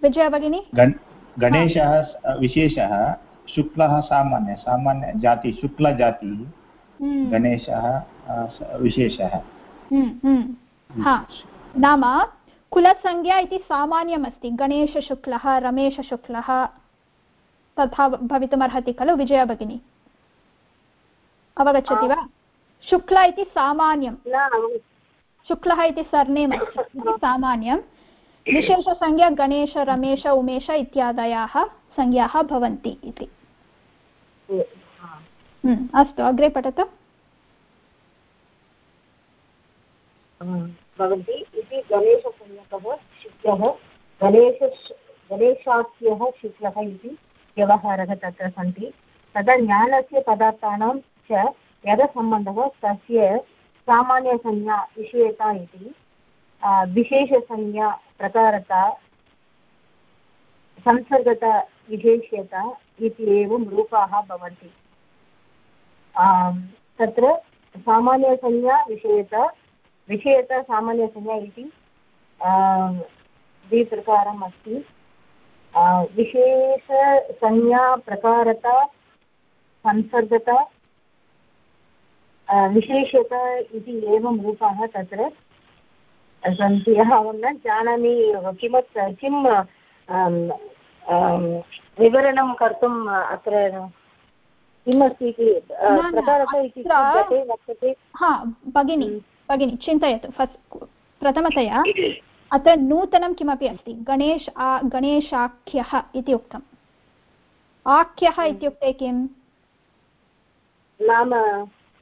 विजया भगिनी? गणेशः विशेषः शुक्लः सामान्य सामान्य जाति शुक्लजातिः। हम्म। गणेशः विशेषः। हम्म, हम्म। हा. नाम कुलसंज्ञा इति सामान्यमस्ति. गणेशशुक्लः रमेशशुक्लः तथा भवितुमर्हति खलु विजया भगिनी. अवगच्छति वा? शुक्ल इति सामान्यं शुक्लः इति सर्नेम् अस्ति. [laughs] इति सामान्यं विशेषसंज्ञा गणेश रमेश उमेश इत्यादयाः संज्ञाः भवन्ति इति. हम्म, अस्तु अग्रे पठतु. भवन्ति इति गणेशसंज्ञकः शुक्लः गणेश गणेशाख्यः शुक्लः इति व्यवहारः तत्र सन्ति। तदा ज्ञानस्य पदार्थानां च यः सम्बन्धः तस्य सामान्यसंज्ञा विषयता इति विशेषसंज्ञा प्रकारता, संसर्गता विशेष्यता इति एवं रूपाः भवन्ति। तत्र सामान्यसंज्ञा विषयता विषयता सामान्यसंज्ञा इति द्विप्रकारम् अस्ति. विशेषसंज्ञा प्रकारता संसर्गता विशेषता इति एवं रूपाः तत्र सन्ति। अहं न जानामि किमत् किं विवरणं कर्तुम् अत्र किमस्ति इति प्रकारः इति हा भगिनि। भगिनि चिन्तयतु। फस्ट् प्रथमतया अत्र नूतनं किमपि अस्ति? गणेश आ गणेशाख्यः इति उक्तम्। आख्यः हम्म। इत्युक्ते किम्? नाम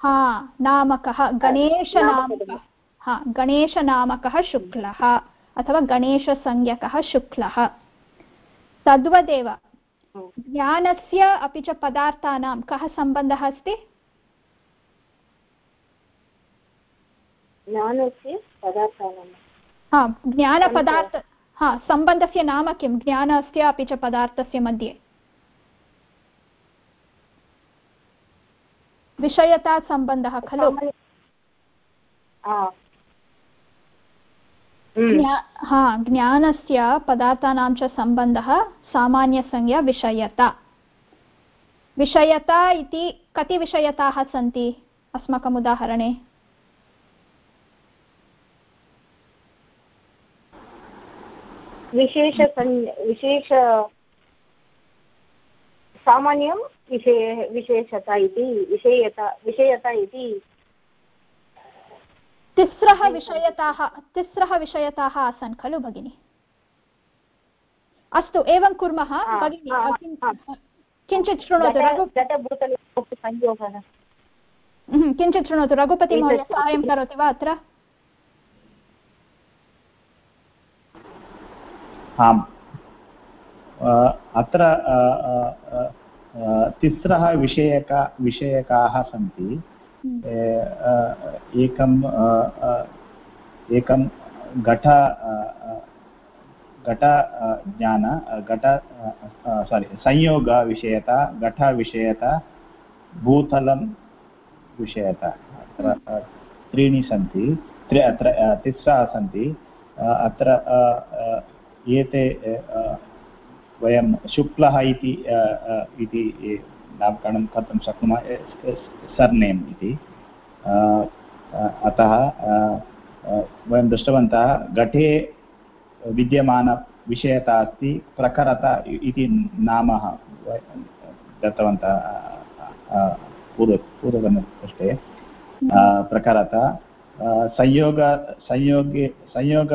हा नामकः गणेशनामकः हा गणेशनामकः शुक्लः अथवा गणेशसंज्ञकः शुक्लः। तद्वदेव। ज्ञानस्य अपि च पदार्थानां कः सम्बन्धः अस्ति? ज्ञानस्य पदार्थानां। हा ज्ञानपदार्थ हा सम्बन्धस्य नाम किं? ज्ञानस्य अपि च पदार्थस्य मध्ये। विषयतासम्बन्धः खलु? हा ज्ञानस्य पदार्थानां च सम्बन्धः सामान्यसंज्ञा विषयता। विषयता इति कति विषयताः सन्ति? अस्माकम् उदाहरणे विशेष विशेष सामान्यं विषय विशेषता इति विषयता विषयता इति। तिस्रः विषयताः तिस्रः विषयताः आसन् खलु भगिनि? अस्तु एवं कुर्मः भगिनि किञ्चित् शृणोतु रघु संयोगः किञ्चित् शृणोतु रघुपतिमहोदय साहाय्यं करोति वा अत्र? आम्। अत्र तिस्रः विषयक विषयकाः सन्ति। एकं एकं घट घट ज्ञान घट सारि संयोगविषयता घटविषयता भूतलं विषयता। अत्र त्रीणि सन्ति। त्रि अत्र तिस्रः सन्ति। अत्र एते वयं शुक्लः इति इति नामकरणं कर्तुं शक्नुमः सर्नेम् इति। अतः वयं दृष्टवन्तः घटे विद्यमानविषयता अस्ति, प्रखरता इति नाम दत्तवन्तः पूर्व पूर्वतनपृष्ठे प्रखरता संयोग, संयोगे, संयोग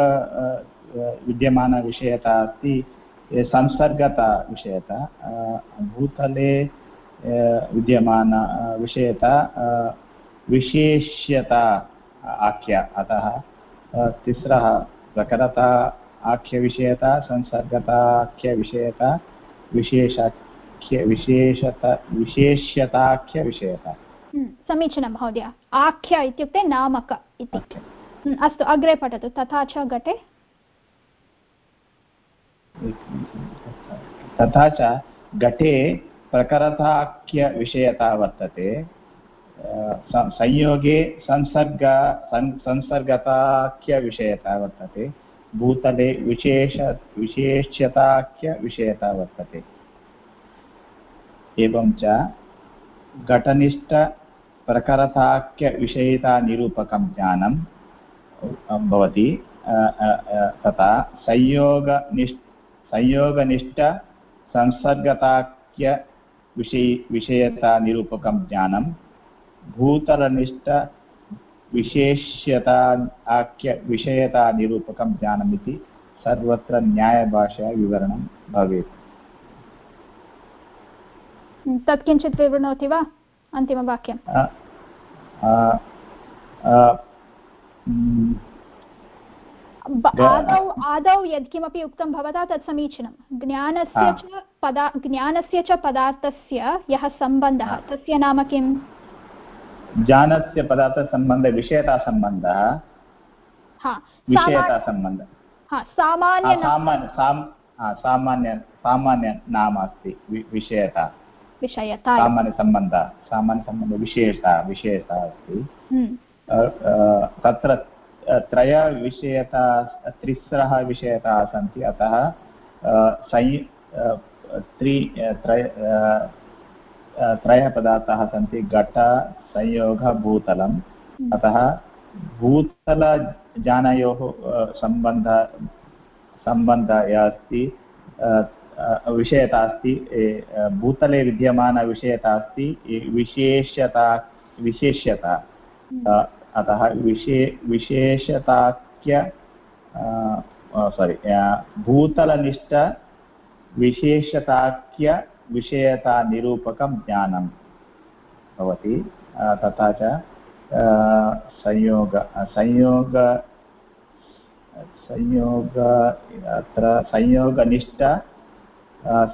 विद्यमानविषयता अस्ति संसर्गता विषयता भूतले विद्यमान विषयता विशेष्यता आख्या अतः तिस्रः प्रकरता आख्यविषयता संसर्गताख्यविषयता विशेषाख्य विशेषत विशेष्यताख्यविषयता समीचीनं महोदय। आख्य इत्युक्ते नामक इति। अस्तु अग्रे पठतु। तथा च घटे। तथा च घटे प्रकरताख्यविषयता वर्तते। संयोगे संसर्ग संसर्गताख्यविषयता वर्तते। भूतले विशेष विशेष्यताख्यविषयता वर्तते। एवं च घटनिष्ठप्रकरताख्यविषयितानिरूपकं ज्ञानं भवति। तथा संयोगनिष्ठ संयोगनिष्ठ संसर्गताख्य विषय विषयतानिरूपकं ज्ञानं भूतलनिष्ठ विशेष्यता आख्य विषयतानिरूपकं ज्ञानम् इति सर्वत्र न्यायभाषया विवरणं भवेत्। तत् किञ्चित् विवृणोति वा अन्तिमवाक्यं आदौ आदौ यत्किमपि उक्तं भवता तत् समीचीनं। ज्ञानस्य च पदा ज्ञानस्य च पदार्थस्य यः सम्बन्धः तस्य नाम किम्? ज्ञानस्य पदार्थसम्बन्धविषयतासम्बन्धः विषयतासम्बन्धः। सामान्य सामान्य सामान्य नाम अस्ति विषयता। विषयता। सामान्यसम्बन्धः विशेषता अस्ति। तत्र त्रयविषयता त्रिस्रः विषयताः सन्ति। अतः सै त्रि त्रय त्रयः पदार्थाः सन्ति। घट संयोग भूतलम्। अतः भूतलजानयोः सम्बन्ध सम्बन्धः यः अस्ति विषयता अस्ति भूतले विद्यमानविषयता अस्ति विशेषता विशेष्यता अतः विशे, विशेषताख्य सारि भूतलनिष्ठ विशेषताख्य विषयतानिरूपकं ज्ञानं भवति। तथा च संयोग संयोग संयोग, अत्र संयोगनिष्ठ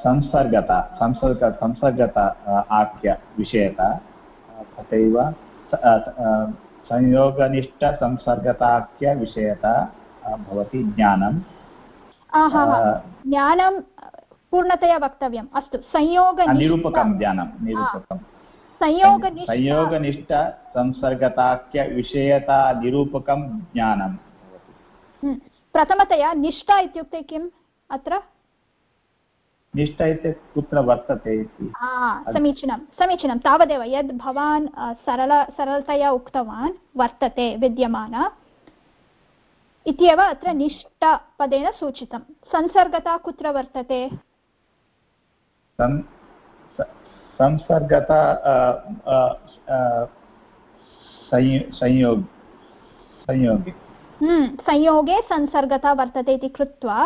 संसर्गता, संसर्ग, संसर्गता आख्य, विषयता, तथैव संयोगनिष्ठसंसर्गताख्यविषयता भवति ज्ञानं. ज्ञानं पूर्णतया वक्तव्यम्. अस्तु संयोग निरूपकं ज्ञानं निरूपकं. संयोगनिष्ठ संसर्गताख्यविषयता निरूपकं ज्ञानं प्रथमतया निष्ठा इत्युक्ते किम्? अत्र निष्ठा इति कुत्र वर्तते इति। समीचीनं समीचीनं। तावदेव यद् भवान् सरल सरलतया उक्तवान् वर्तते विद्यमान इत्येव अत्र निष्ठपदेन सूचितं। संसर्गता कुत्र वर्तते? संसर्गता संयोग संयोगे। संयोगे संसर्गता वर्तते इति कृत्वा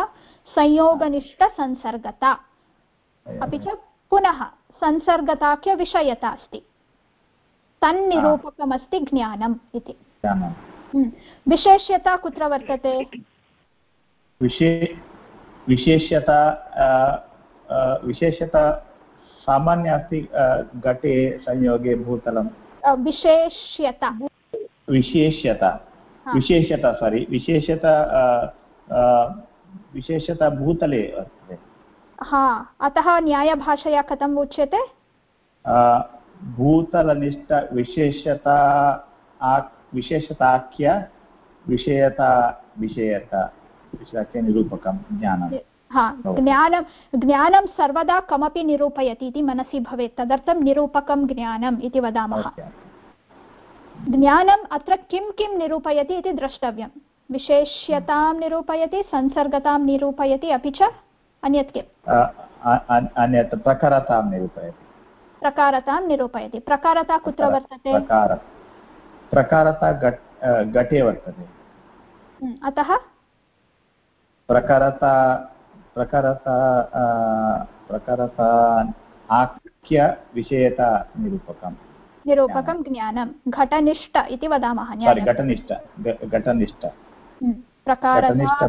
संयोगनिष्ठसंसर्गता अपि च पुनः संसर्गताख्यविषयता अस्ति। तन्निरूपकमस्ति ज्ञानम् इति। हम्म। विशेष्यता कुत्र वर्तते? विशेष्यता विशेषता सामान्य अस्ति घटे संयोगे भूतलं विशेष्यता। विशेष्यता। विशेषता सारि विशेषता विशेषता भूतले वर्तते। हा अतः न्यायभाषया कथम् उच्यते? भूतलनिष्ठ विशेषता विशेषताख्य विषयता विषयता निरूपकं ज्ञानं। हा ज्ञानं ज्ञानं सर्वदा कमपि निरूपयति इति मनसि भवेत्। तदर्थं निरूपकं ज्ञानम् इति वदामः। ज्ञानम् अत्र किं किं निरूपयति इति द्रष्टव्यं विशेष्यतां निरूपयति संसर्गतां निरूपयति अपि च। अन्यत् किम्? अन्यत् प्रकारतां निरूपयति। प्रकारतां निरूपयति। प्रकारता कुत्र वर्तते? प्रकारता घटे वर्तते। हम्म, अतः? प्रकारता प्रकारता प्रकारता आख्यविषयता निरूपकं निरूपकं ज्ञानं। घटनिष्ठ इति वदामः घटनिष्ठ घटनिष्ठ। हम्म, प्रकारनिष्ठ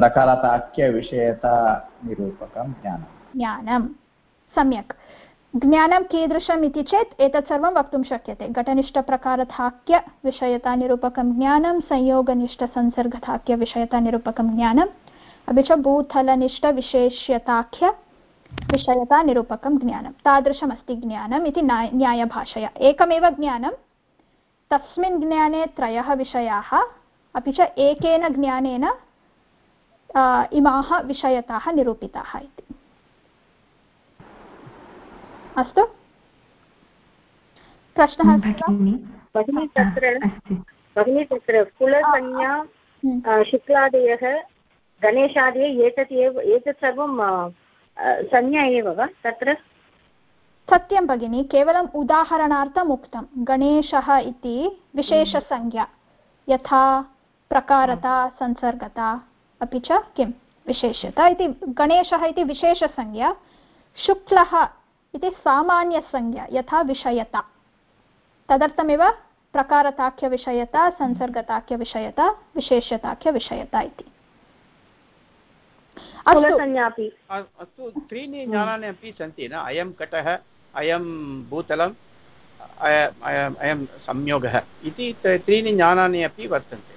प्रकारताख्यविषयता निरूपकं ज्ञानं ज्ञानं सम्यक्। ज्ञानं कीदृशम् इति चेत् एतत् सर्वं वक्तुं शक्यते। घटनिष्ठप्रकारथाक्यविषयतानिरूपकं ज्ञानं, संयोगनिष्ठसंसर्गथाक्यविषयतानिरूपकं ज्ञानम् अपि च भूथलनिष्ठविशेष्यताख्य विषयतानिरूपकं ज्ञानं। तादृशमस्ति ज्ञानम् इति न्यायभाषया। एकमेव ज्ञानं, तस्मिन् ज्ञाने त्रयः विषयाः, अपि च एकेन ज्ञानेन इमाः विषयताः निरूपिताः इति अस्तु प्रश्नः भगिनी तत्र भगिनी तत्र कुलसंज्ञा। शुक्लादयः गणेशादयः एतत् एव एतत् सर्वं संज्ञा एव वा तत्र सत्यं भगिनि केवलम् उदाहरणार्थम् उक्तं गणेशः इति विशेषसंज्ञा यथा प्रकारता संसर्गता अपि च किं? विशेषता इति गणेशः इति विशेषसंज्ञा शुक्लः इति सामान्यसंज्ञा यथा विषयता। तदर्थमेव प्रकारताख्यविषयता संसर्गताख्यविषयता विशेष्यताख्यविषयता इति। अस्तु। त्रीणि ज्ञानानि अपि सन्ति न? अयं कटः अयं भूतलम् अयं संयोगः। इति त्रीणि ज्ञानानि अपि वर्तन्ते।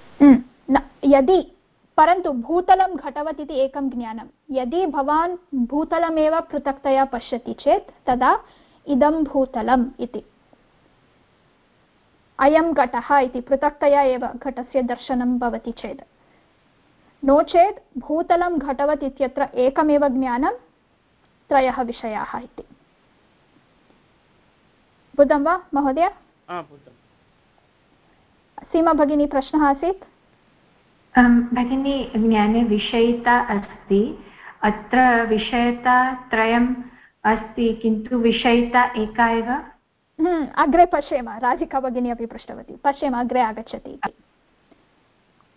यदि परन्तु भूतलं घटवत् इति एकं ज्ञानं। यदि भवान् भूतलमेव पृथक्तया पश्यति चेत् तदा इदं भूतलम् इति। अयं घटः इति पृथक्तया एव घटस्य दर्शनं भवति चेत्। नो चेत् भूतलं घटवत् इत्यत्र एकमेव ज्ञानं त्रयः विषयाः इति। बुद्धं वा महोदय? सीमा भगिनी प्रश्नः आसीत्? भगिनी ज्ञाने विषयिता अस्ति। अत्र विषयता त्रयम् अस्ति किन्तु विषयिता एका एव? हम्म, अग्रे पश्येम। राधिका भगिनी अपि पृष्टवती। पश्येम अग्रे आगच्छति।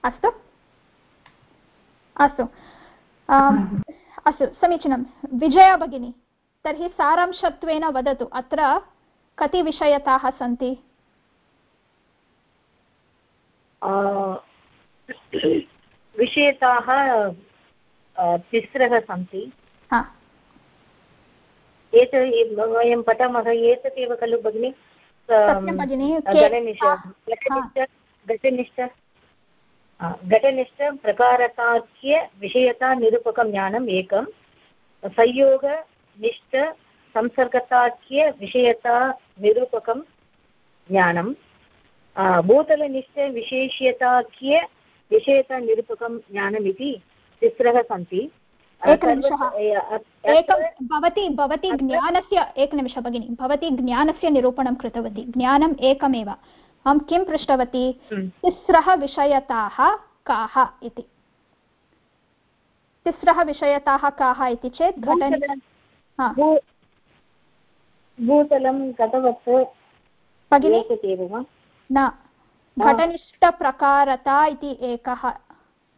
अस्तु? अस्तु। अस्तु समीचीनं। विजया भगिनी तर्हि सारांशत्वेन वदतु। अत्र कति विषयताः सन्ति? विषयताः तिस्रः सन्ति। एतत् वयं पठामः एतत् एव खलु भगिनि? घटनिष्ठ घटनिष्ठ प्रकारताख्य विषयता निरूपकं ज्ञानम् एकं। संयोगनिष्ठ संसर्गताख्य विषयता निरूपकं ज्ञानं भूतलनिष्ठविशेष्यताख्य विषयतानिरूपकं ज्ञानमिति तिस्रः सन्ति। एकनिमिषः। एकं भवती भवती ज्ञानस्य एकनिमिषः भगिनि भवती ज्ञानस्य निरूपणं कृतवती ज्ञानम् एकमेव। अहं किं पृष्टवती? हम्म। तिस्रः विषयताः काः इति। तिस्रः विषयताः काः इति चेत् भूतलं गतवत् भगिनि? न। घटनिष्ठप्रकारता इति एकः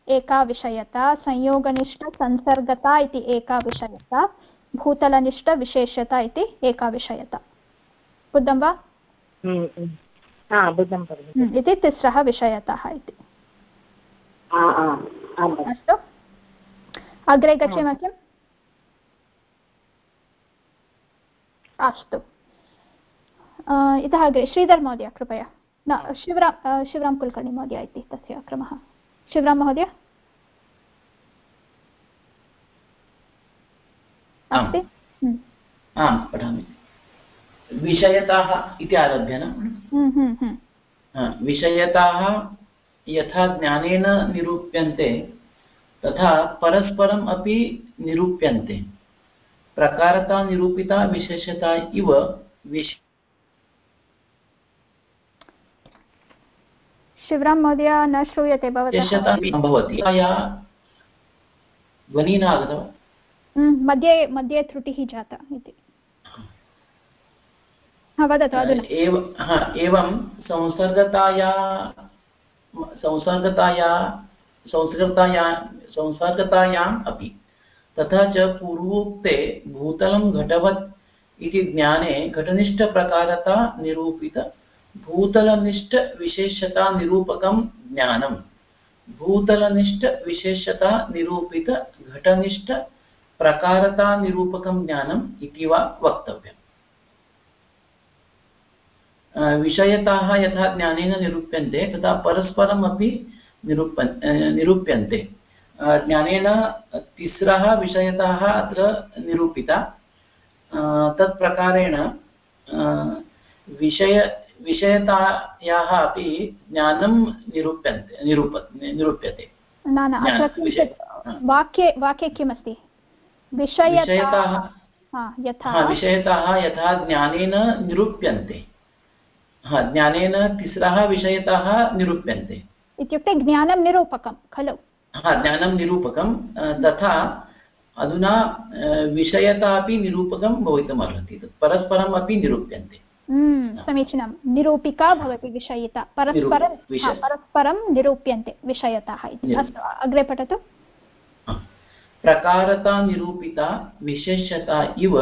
एका विषयता संयोगनिष्ठसंसर्गता इति एका विषयता भूतलनिष्ठविशेष्यता इति एका विषयता बुद्धं वा इति तिस्रः विषयतः इति। अस्तु। अग्रे गच्छेम किम्? अस्तु। इतः अग्रे श्रीधर् महोदय कृपया। न शिवराम शिवराम कुलकर्णी महोदय इति तस्य क्रमः। शिवराम महोदय? अस्ति? आं पठामि। विषयताः इति आरभ्य न? विषयताः यथा ज्ञानेन निरूप्यन्ते तथा परस्परम् अपि निरूप्यन्ते। प्रकारता निरूपिता विशेषता इव विश शिवरां महोदय न श्रूयते भवति। ध्वनिः न आगतवा मध्ये मध्ये त्रुटिः जाता इति। वदतु एव एवं संसर्गताया संसर्गताया संसर्गताया संसर्गतायाम् अपि। तथा च पूर्वोक्ते भूतलं घटवत् इति ज्ञाने घटनिष्ठप्रकारता निरूपित भूतलनिष्ठविशेषतानिरूपकं ज्ञानं भूतलनिष्ठविशेषतानिरूपित घटनिष्ठप्रकारतानिरूपकं ज्ञानम् इति वा वक्तव्यम्। विषयताः यथा ज्ञानेन निरूप्यन्ते, तथा परस्परम् अपि निरूप निरूप्यन्ते। ज्ञानेन तिस्रः विषयताः अत्र निरूपिता। तत्प्रकारेण विषय विषयतायाः अपि ज्ञानं निरूप्यन्ते निरूप निरूप्यते। न न अत्र वाक्ये वाक्ये किमस्ति? विषयताः यथा विषयताः यथा ज्ञानेन निरूप्यन्ते। हा ज्ञानेन तिस्रः विषयताः निरूप्यन्ते। इत्युक्ते ज्ञानं निरूपकं खलु? हा ज्ञानं निरूपकं तथा अधुना विषयता अपि निरूपकं भवितुम् अर्हति तत् परस्परम् अपि निरूप्यन्ते। समीचीनं. निरूपिका भवति विषयिता. परस्परं परस्परं निरूप्यन्ते विषयताः इति. अस्तु अग्रे पठतु. प्रकारता निरूपिता विशेषता इव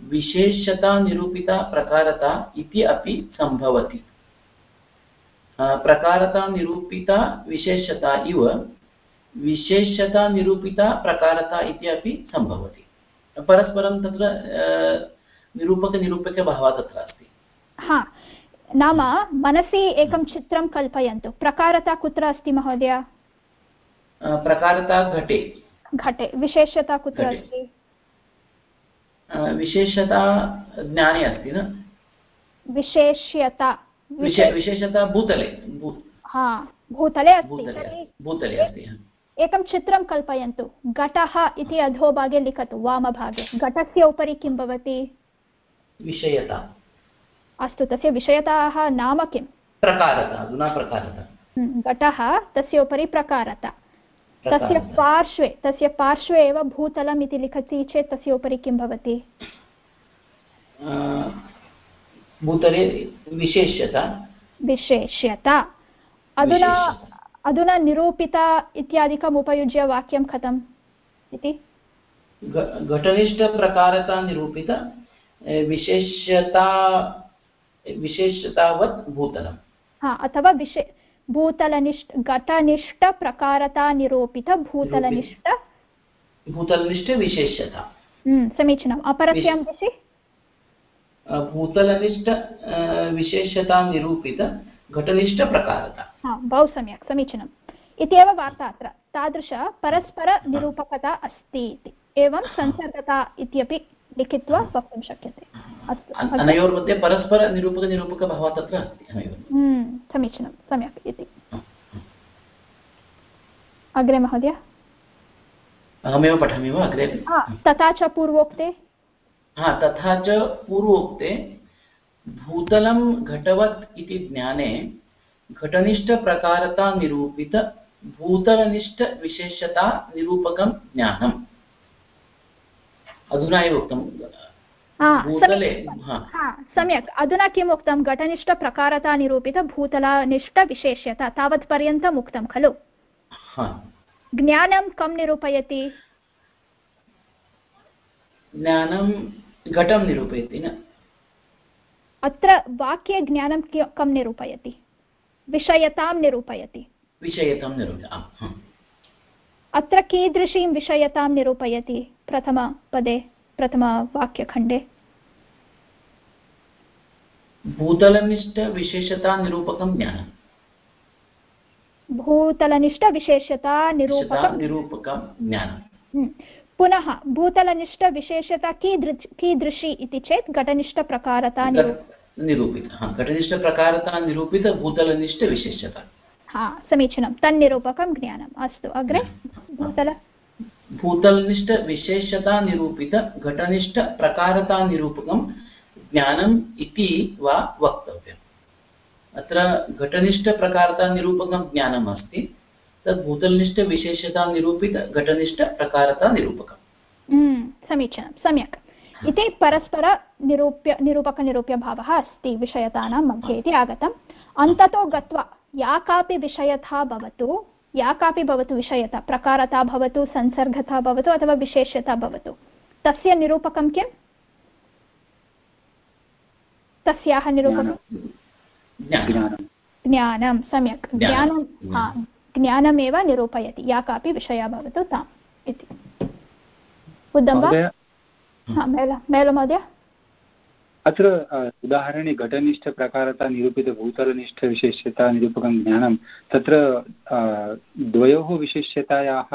विशेषता निरूपिता प्रकारता इति अपि सम्भवति. प्रकारता निरूपिता विशेषता इव विशेषता निरूपिता प्रकारता इति अपि सम्भवति. परस्परं तत्र निरूपकनिरूपकभावः तत्र अस्ति हा नाम मनसि एकं चित्रं कल्पयन्तु। प्रकारता कुत्र अस्ति महोदय? प्रकारता घटे। घटे। विशेषता कुत्र अस्ति? विशेषता ज्ञाने अस्ति न? विशेष्यता। विशेषता भूतले। हा भूतले अस्ति। भूतले अस्ति। एकं चित्रं कल्पयन्तु। घटः इति अधोभागे लिखतु वामभागे। घटस्य उपरि किं भवति? विषयता। अस्तु तस्य विषयताः नाम किं प्रकारता अधुना प्रकारता। घटः तस्य उपरि प्रकारता। तस्य पार्श्वे तस्य पार्श्वे एव भूतलम् इति लिखति चेत् तस्य उपरि किं भवति? भूतले विशेष्यता। विशेष्यता। अधुना अधुना निरूपिता इत्यादिकम् उपयुज्य वाक्यं कथम् इति? घटनिष्ठप्रकारता निरूपित। विशेष्यता विशेषतावत् भूतलम्। हा अथवा विशे भूतलनिष्ठ घटनिष्ठप्रकारता निरूपित भूतलनिष्ठ। भूतलनिष्ठ विशेष्यता। समीचीनम्। अपरस्यां दिशि भूतलनिष्ठ विशेषता निरूपित घटनिष्ठप्रकारता बहु सम्यक् समीचीनम्। इत्येव वार्ता अत्र। तादृश परस्परनिरूपकता अस्ति इति। एवं संसर्गता इत्यपि लिखित्वा वक्तुं शक्यते। अस्तु अनयोर्मध्ये परस्परनिरूपकनिरूपकभावः तत्र अस्ति समीचीनं सम्यक् इति। अग्रे महोदय? अहमेव पठामि वा अग्रे? तथा च पूर्वोक्ते? हा तथा च पूर्वोक्ते भूतलं घटवत् इति ज्ञाने घटनिष्ठप्रकारता निरूपित भूतलनिष्ठविशेषता निरूपकं ज्ञानम्। अधुना एव उक्तं भूतले सम्यक् अधुना किम् उक्तं? घटनिष्ठप्रकारता निरूपित भूतलनिष्ठविशेष्यता तावत्पर्यन्तम् उक्तं खलु? ज्ञानं कं निरूपयति? ज्ञानं घटं निरूपयति न। अत्र वाक्ये ज्ञानं कं निरूपयति? विषयतां निरूपयति। विषयतां निरूपय अत्र कीदृशीं विषयतां निरूपयति? प्रथमपदे प्रथमवाक्यखण्डे भूतलनिष्ठविशेषतानिरूपकं ज्ञानम् भूतलनिष्ठविशेषता निरूपकं निरूपकं ज्ञानं हम्म। पुनः भूतलनिष्ठविशेषता कीदृ कीदृशी इति चेत् घटनिष्ठप्रकारता निरूपित घटनिष्ठप्रकारता निरूपितभूतलनिष्ठविशेषता हा समीचीनं तन्निरूपकं ज्ञानम् अस्तु अग्रे भूतल भूतलनिष्ठविशेषतानिरूपितघटनिष्ठप्रकारतानिरूपकं ज्ञानम् इति वा वक्तव्यम्। अत्र घटनिष्ठप्रकारतानिरूपकं ज्ञानम् अस्ति तद् भूतलनिष्ठविशेषतानिरूपितघटनिष्ठप्रकारतानिरूपकम् हम्म, समीचीनं सम्यक्। इति परस्परनिरूप्य निरूपकनिरूप्यभावः अस्ति विषयतानां मध्ये इति आगतम्। अन्ततो गत्वा या कापि विषयता भवतु या कापि भवतु विषयता प्रकारता भवतु संसर्गता भवतु अथवा विशेष्यता भवतु। तस्य निरूपकं किम्? तस्याः निरूपकं? ज्ञानं। सम्यक्। ज्ञानं। ज्ञानमेव निरूपयति या कापि विषया भवतु ताम् इति। बुद्धं वा मेलमहोदय अत्र उदाहरणे घटनिष्ठप्रकारता निरूपितभूतलनिष्ठविशेष्यता निरूपकं ज्ञानं, तत्र द्वयोः विशेष्यतायाः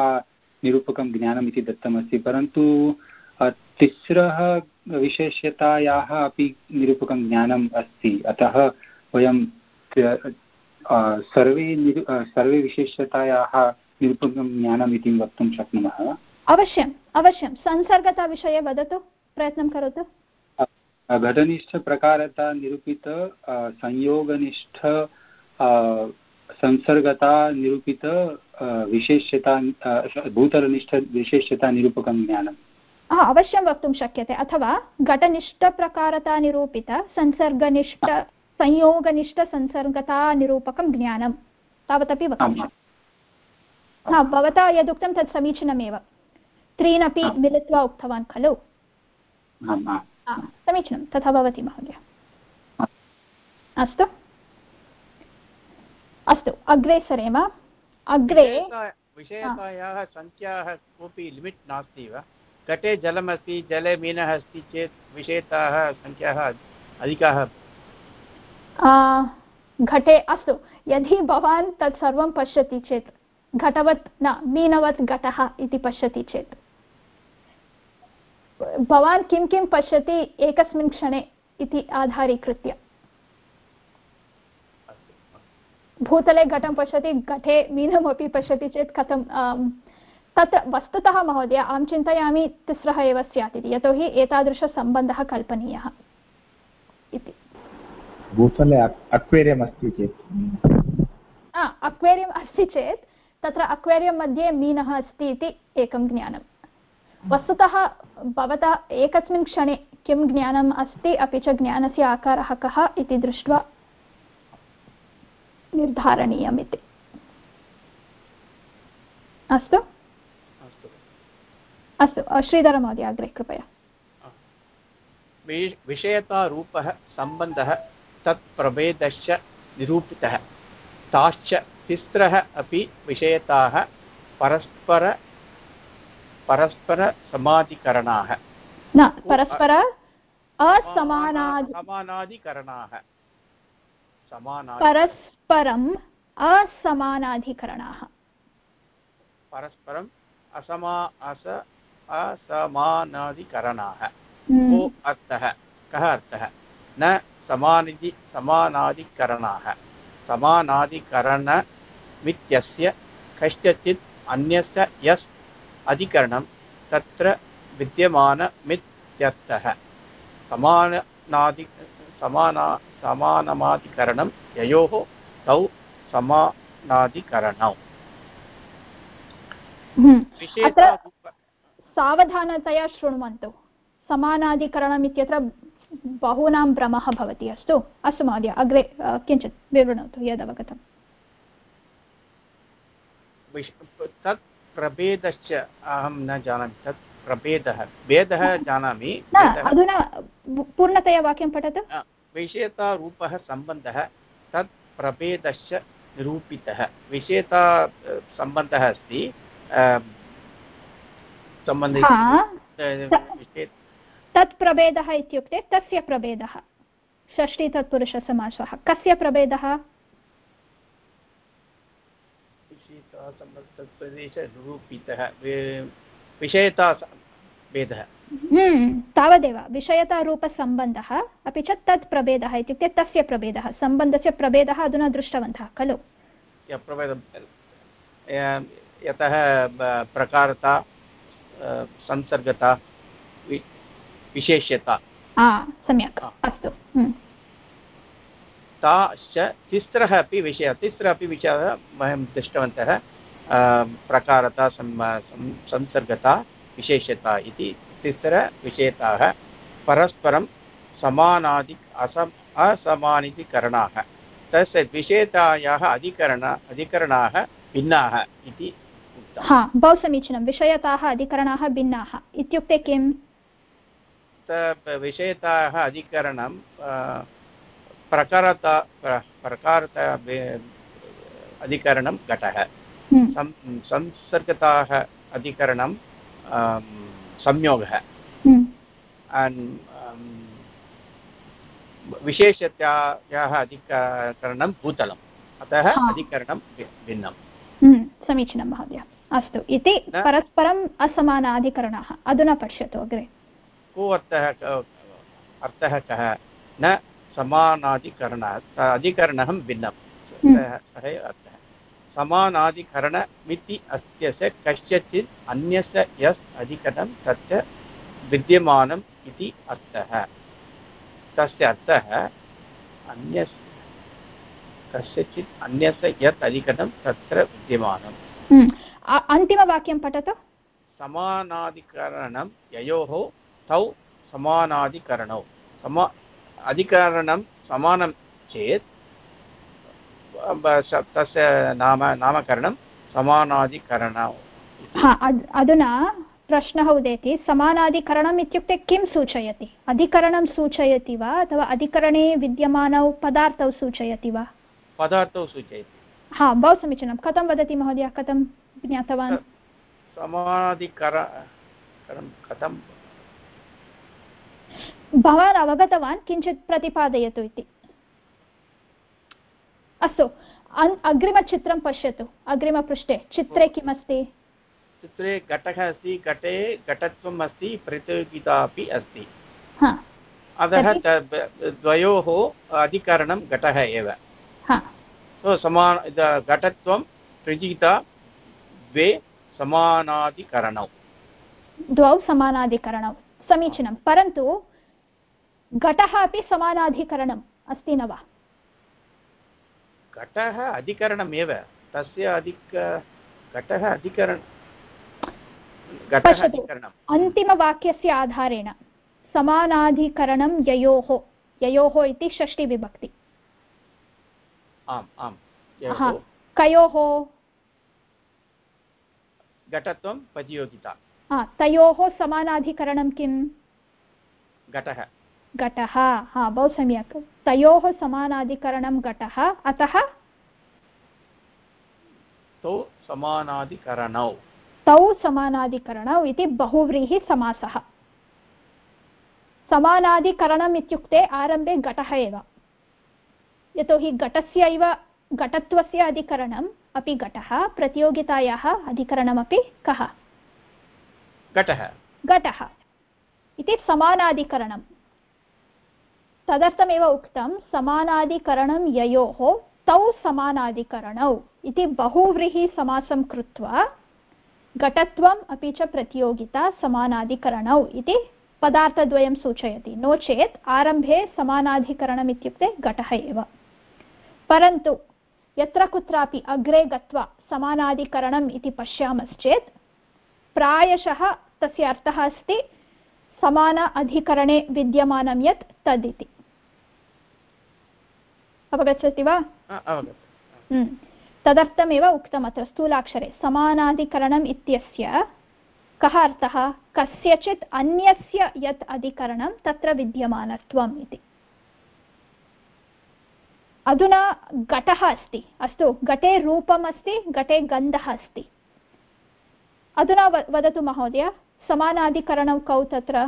निरूपकं ज्ञानम् इति दत्तमस्ति, परन्तु तिस्रः विशेष्यतायाः अपि निरूपकं ज्ञानम् अस्ति। अतः वयं सर्वे सर्वे विशेष्यतायाः निरूपकं ज्ञानम् इति वक्तुं शक्नुमः। अवश्यम् अवश्यं संसर्गताविषये वदतु, प्रयत्नं करोतु। घटनिष्ठप्रकारता निरूपित संयोगनिष्ठ संसर्गता निरूपित विशेष्यता भूतलनिष्ठ विशेष्यता निरूपकं ज्ञानम्। अवश्यं वक्तुं शक्यते। अथवा घटनिष्ठप्रकारतानिरूपित संसर्गनिष्ठ संयोगनिष्ठसंसर्गतानिरूपकं ज्ञानं तावदपि वक्तुं शक्यते। हा भवता यदुक्तं तत् समीचीनमेव। त्रीनपि मिलित्वा उक्तवान् खलु। समीचीनं तथा भवति महोदय। अस्तु? अस्तु अग्रे सरेम। अग्रे विषयतायाः सङ्ख्याः कोऽपि लिमिट् नास्ति वा? घटे जलमस्ति जले मीनः अस्ति चेत् विषयताः सङ्ख्याः अधिकाः। घटे अस्तु। यदि भवान् तत् सर्वं पश्यति चेत् घटवत् न मीनवत् घटः इति पश्यति चेत्। भवान् किं किं पश्यति एकस्मिन् क्षणे इति आधारीकृत्य। भूतले घटं पश्यति घटे मीनमपि पश्यति चेत् कथं तत्र वस्तुतः महोदय अहं चिन्तयामि तिस्रः एव स्यात् इति। यतोहि एतादृशसम्बन्धः कल्पनीयः इति। भूतले अक्वेरियम् अस्ति चेत् अक्वेरियम् अस्ति चेत् तत्र अक्वेरियं मध्ये मीनः अस्ति इति एकं ज्ञानं वस्तुतः भवता एकस्मिन् क्षणे किं ज्ञानम् अस्ति अपि च ज्ञानस्य आकारः कः इति दृष्ट्वा निर्धारणीयम् इति अस्तु। अस्तु श्रीधरमहोदय अग्रे कृपया। विषयतारूपः सम्बन्धः तत्प्रभेदश्च निरूपितः। ताश्च तिस्रः अपि विषयताः परस्पर परस्परसमाधिकरणाः। न परस्पर असमानाधिकरणाः। परस्परम् असमानाधिकरणाः। परस्परम् असमा अस असमानाधिकरणाः। हम्म। को अर्थः? कः अर्थः? न समानिधि समानाधिकरणाः। समानाधिकरणमित्यस्य कस्यचित् अन्यस्य यस् अधिकरणं तत्र विद्यमानमित्यर्थः। समानादि समाना समानमाधिकरणं ययोः तौ समानाधिकरणौ। हम्म। सावधानतया शृण्वन्तु। समानाधिकरणम् इत्यत्र बहूनां भ्रमः भवति। अस्तु अस्तु महोदय अग्रे किञ्चित् विवृणोतु यदवगतम्। तत् प्रभेदश्च अहं न जानामि तत् प्रभेदः। भेदः जानामि अधुना पूर्णतया वाक्यं पठतु। विषयतारूपः सम्बन्धः तत् प्रभेदश्च निरूपितः। विषयता सम्बन्धः अस्ति तत् प्रभेदः इत्युक्ते तस्य प्रभेदः। षष्ठी तत्पुरुषसमासः कस्य प्रभेदः? निरूपितः विषयता भेदः। हम्म, तावदेव विषयतारूपसम्बन्धः अपि च तत् प्रभेदः इत्युक्ते तस्य प्रभेदः सम्बन्धस्य प्रभेदः अधुना दृष्टवन्तः खलु? यतः प्रकारता संसर्गता विशेष्यता। सम्यक् अस्तु हम्म। ताश्च तिस्रः अपि विषयः। तिस्रः अपि विषयः वयं दृष्टवन्तः। प्रकारता संसर्गता विशेषता इति। तिस्रविषयताः परस्परं समानादि असम् असमानितिकरणाः। तस्य विषयतायाः अधिकरण अधिकरणाः भिन्नाः इति हा बहु समीचीनं विषयताः अधिकरणाः भिन्नाः। इत्युक्ते किम्? विषयताः अधिकरणं प्रकारता प्रकारता अधिकरणं घटः। हम्म। संसर्गताः अधिकरणं संयोगः। विशेषतायाः अधिकरणं भूतलम्। अतः अधिकरणं भिन्नं। हम्म, समीचीनं महोदय। अस्तु इति परस्परम् असमानाधिकरणाः अधुना पश्यतु अग्रे। को अर्थः अर्थः कः? न समानाधिकरणः अधिकरणं भिन्नं। हम्म। सः अर्थः समानाधिकरणमिति अस्य कस्यचित् अन्यस्य यस् अधिकरणं तस्य विद्यमानम् इति अर्थः। तस्य अर्थः अन्य कस्यचित् अन्यस्य यत् अधिकरणं तत्र विद्यमानम्। हम्म। अन्तिमवाक्यं पठतु। समानाधिकरणं ययोः तौ समानाधिकरणौ। समा अधिकरणं समानं चेत् तस्य नाम नामकरणं समानाधिकरणौ अधुना प्रश्नः उदेति समानाधिकरणम् इत्युक्ते किं सूचयति? अधिकरणं सूचयति वा अथवा अधिकरणे विद्यमानौ पदार्थौ सूचयति वा? पदार्थौ सूचयति। हा बहु समीचीनं। कथं वदति महोदय? कथं ज्ञातवान्? समानाधिकर कथं भवान् अवगतवान् किञ्चित् प्रतिपादयतु इति। अस्तु अग्रिमचित्रं पश्यतु अग्रिमपृष्ठे। चित्रे किमस्ति? चित्रे घटः अस्ति घटे घटत्वम् अस्ति प्रतियोगिता अपि अस्ति। अतः द्वयोः अधिकरणं घटः एव। समान घटत्वं प्रतियोगिता द्वे समानाधिकरणौ। द्वौ समानाधिकरणौ। समीचीनं। परन्तु घटः अपि समानाधिकरणम् अस्ति न वा? घटः अधिकरणमेव। तस्य अधिक घटः अधिकरण अन्तिमवाक्यस्य आधारेण समानाधिकरणं ययोः ययोः इति षष्टिविभक्ति। आम् आम्। कयोः? घटत्वं प्रतियोगिता। तयोः समानाधिकरणं किम्? घटः। घटः। हा बहु सम्यक्। तयोः समानाधिकरणं घटः। अतः? तौ समानाधिकरणौ। तौ समानाधिकरणौ इति बहुव्रीहिसमासः समानाधिकरणम् इत्युक्ते आरम्भे घटः एव। यतोहि घटस्यैव घटत्वस्य अधिकरणम् अपि घटः। प्रतियोगितायाः अधिकरणमपि कः? घटः। घटः। इति समानाधिकरणं तदर्थमेव उक्तं समानाधिकरणं ययोः तौ समानाधिकरणौ इति बहुव्रीहिसमासं कृत्वा घटत्वम् अपि च प्रतियोगिता समानाधिकरणौ इति पदार्थद्वयं सूचयति। नो चेत् आरम्भे समानाधिकरणम् इत्युक्ते घटः एव। परन्तु यत्र कुत्रापि अग्रे गत्वा समानाधिकरणम् इति पश्यामश्चेत् प्रायशः तस्य अर्थः अस्ति समान अधिकरणे विद्यमानं यत् तदिति। अवगच्छति वा हम्म। तदर्थमेव उक्तम् अत्र स्थूलाक्षरे समानाधिकरणम् इत्यस्य कः अर्थः कस्यचित् अन्यस्य यत् अधिकरणं तत्र विद्यमानत्वम् इति अधुना घटः अस्ति अस्तु घटे रूपम् अस्ति घटे गन्धः अस्ति अधुना वदतु महोदय समानाधिकरणं कौ तत्र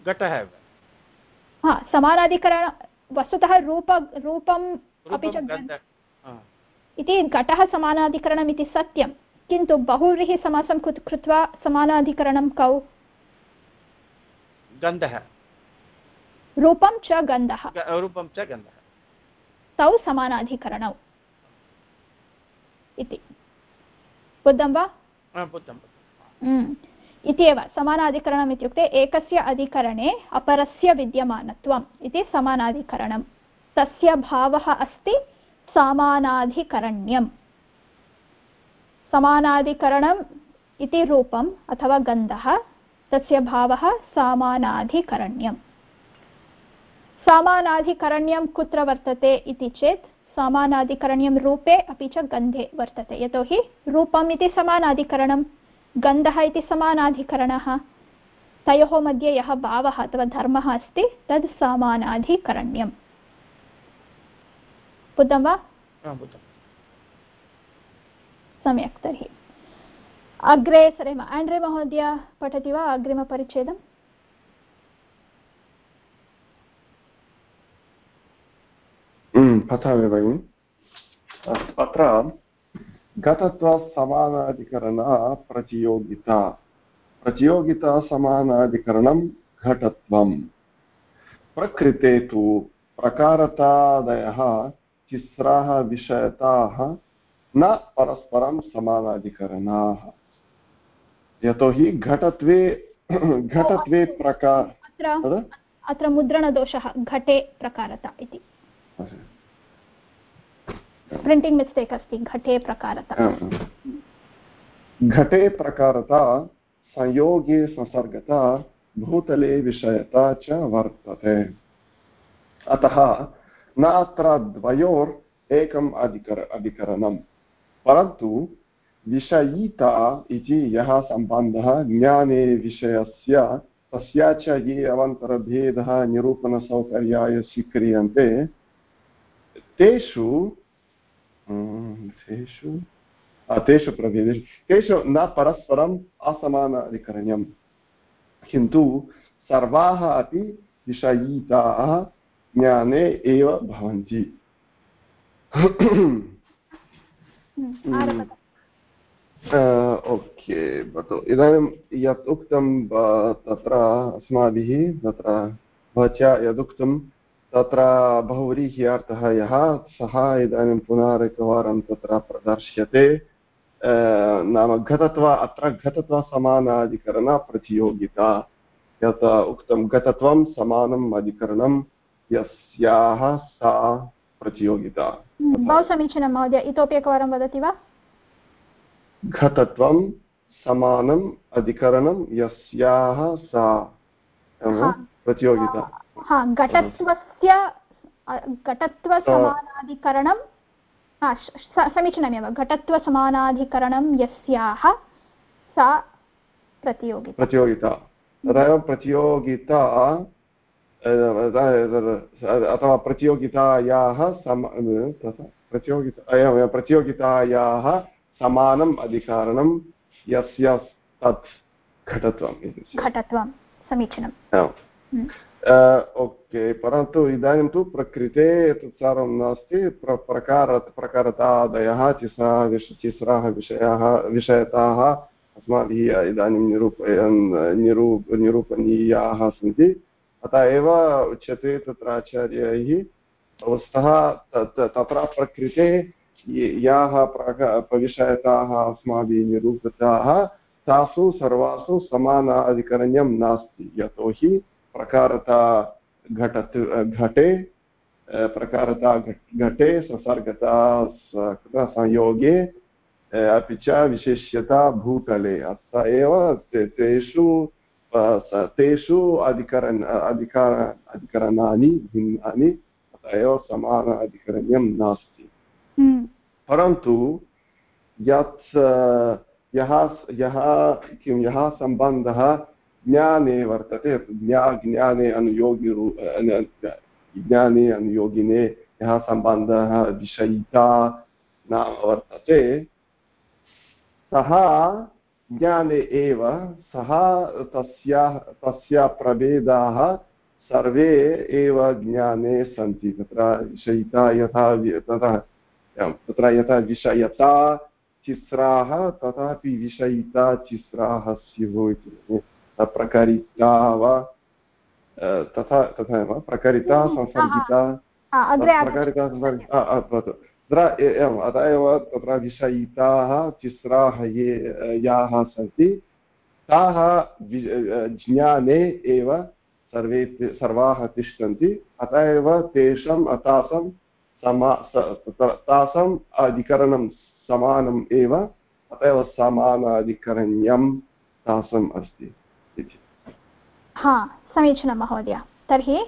घटः हा समानाधिकरण वस्तुतः रूप रूपम् अपि च इति घटः समानाधिकरणम् इति सत्यं। किन्तु बहुव्रीहिसमासं कृत्वा समानाधिकरणं कौ? गन्धः। रूपं च गन्धः। रूपं च गन्धः। तौ समानाधिकरणौ। इति। बुद्धं वा? इति एव समानाधिकरणम् इत्युक्ते एकस्य अधिकरणे अपरस्य विद्यमानत्वम् इति समानाधिकरणं। तस्य भावः अस्ति समानाधिकरण्यम्। समानाधिकरणम् इति रूपम् अथवा गन्धः, तस्य भावः समानाधिकरण्यम्। समानाधिकरण्यं कुत्र वर्तते इति चेत् समानाधिकरण्यं रूपे अपि च गन्धे वर्तते, यतोहि रूपम् इति समानाधिकरणं गन्धः इति समानाधिकरणः। तयोः मध्ये यः भावः अथवा धर्मः अस्ति तद् समानाधिकरण्यम्। बुद्धं वा? सम्यक् तर्हि। अग्रे सरेम आण्ड्रे महोदय पठति वा अग्रिमपरिच्छेदम्? पठामि भगिनि। अत्र घटत्वसमानाधिकरणा प्रतियोगिता। प्रतियोगितासमानाधिकरणं घटत्वं प्रकृते तु प्रकारतादयः तिस्राः विषयताः न परस्परं समानाधिकरणाः। यतोहि घटत्वे घटत्वे प्रकार अत्र मुद्रणदोषः घटे प्रकारता इति। प्रिण्टिङ्ग् मिस्टेक् अस्ति घटे प्रकारता। घटे प्रकारता संयोगे संसर्गता भूतले विषयता च वर्तते। अतः न अत्र द्वयोर् एकम् अधिकर अधिकरणं परन्तु विषयिता इति यः सम्बन्धः ज्ञाने विषयस्य तस्या च ये अवन्तरभेदः निरूपणसौकर्याय स्वीक्रियन्ते तेषु तेषु तेषु प्रभेदेषु तेषु न परस्परम् असमानाधिकरण्यं किन्तु सर्वाः अपि विषयिताः ज्ञाने एव भवन्ति ओके भवतु इदानीं यत् उक्तं तत्र अस्माभिः तत्र भवत्या यदुक्तं तत्र बहुव्रीह्यार्थः यः सः इदानीं पुनरेकवारं तत्र प्रदर्श्यते। नाम घटत्व अत्र घटत्वसमानाधिकरणप्रतियोगिता यत् उक्तं घटत्वं समानम् अधिकरणं यस्याः सा प्रतियोगिता। बहु समीचीनं महोदय इतोपि एकवारं वदति वा? घटत्वं समानम् अधिकरणं यस्याः सा प्रतियोगिता। हा घटत्वस्य घटत्वसमानाधिकरणं समीचीनमेव घटत्वसमानाधिकरणं यस्याः सा प्रतियोगिता। प्रतियोगिता। तदेव प्रतियोगिता अथवा प्रतियोगितायाः सम प्रतियोगिता प्रतियोगितायाः समानम् अधिकारणं यस्य तत् घटत्वम् घटत्वं समीचीनं ओके परन्तु इदानीं तु प्रकृते एतत् सर्वं नास्ति प्रकार प्रकारतादयः तिस्रः विष तिस्रः विषयाः विषयताः अस्माभिः इदानीं निरूपयन् निरू निरूपणीयाः सन्ति अतः एव उच्यते तत्र आचार्यैः वस्तुतः तत्र प्रकृते याः विषयताः अस्माभिः निरूपिताः तासु सर्वासु समानाधिकरण्यं नास्ति यतोहि प्रकारता घटत् घटे प्रकारता घटे ससर्गता संयोगे अपि च विशेष्यता भूतले अत एव तेषु तेषु अधिकरण अधिकार अधिकरणानि भिन्नानि अत एव समानाधिकरण्यं नास्ति हम्म। परन्तु यत् यः यः किं यः सम्बन्धः ज्ञाने वर्तते, ज्ञा, ज्ञाने अनुयोगिरु ज्ञाने अनुयोगिने यः सम्बन्धः विषयिता न वर्तते, सः ज्ञाने एव, सः तस्य तस्य प्रभेदाः सर्वे एव ज्ञाने सन्ति, तत्र विषयिता यथा तथा तत्र यथा विषयता चिस्राः तथापि विषयिता चिस्राः स्युः इति। प्रकरिता वा तथा तथा एव प्रकरिता संसर्गिता प्रकरिता तत्र एवम् अत एव तत्र विषयिताः तिस्राः ये याः सन्ति ताः ज्ञाने एव सर्वे सर्वाः तिष्ठन्ति अत एव तेषाम् तासां समा तासाम् अधिकरणं समानम् एव अत एव समानाधिकरण्यं तासाम् अस्ति। हा, समीचीनं महोदय। तर्हि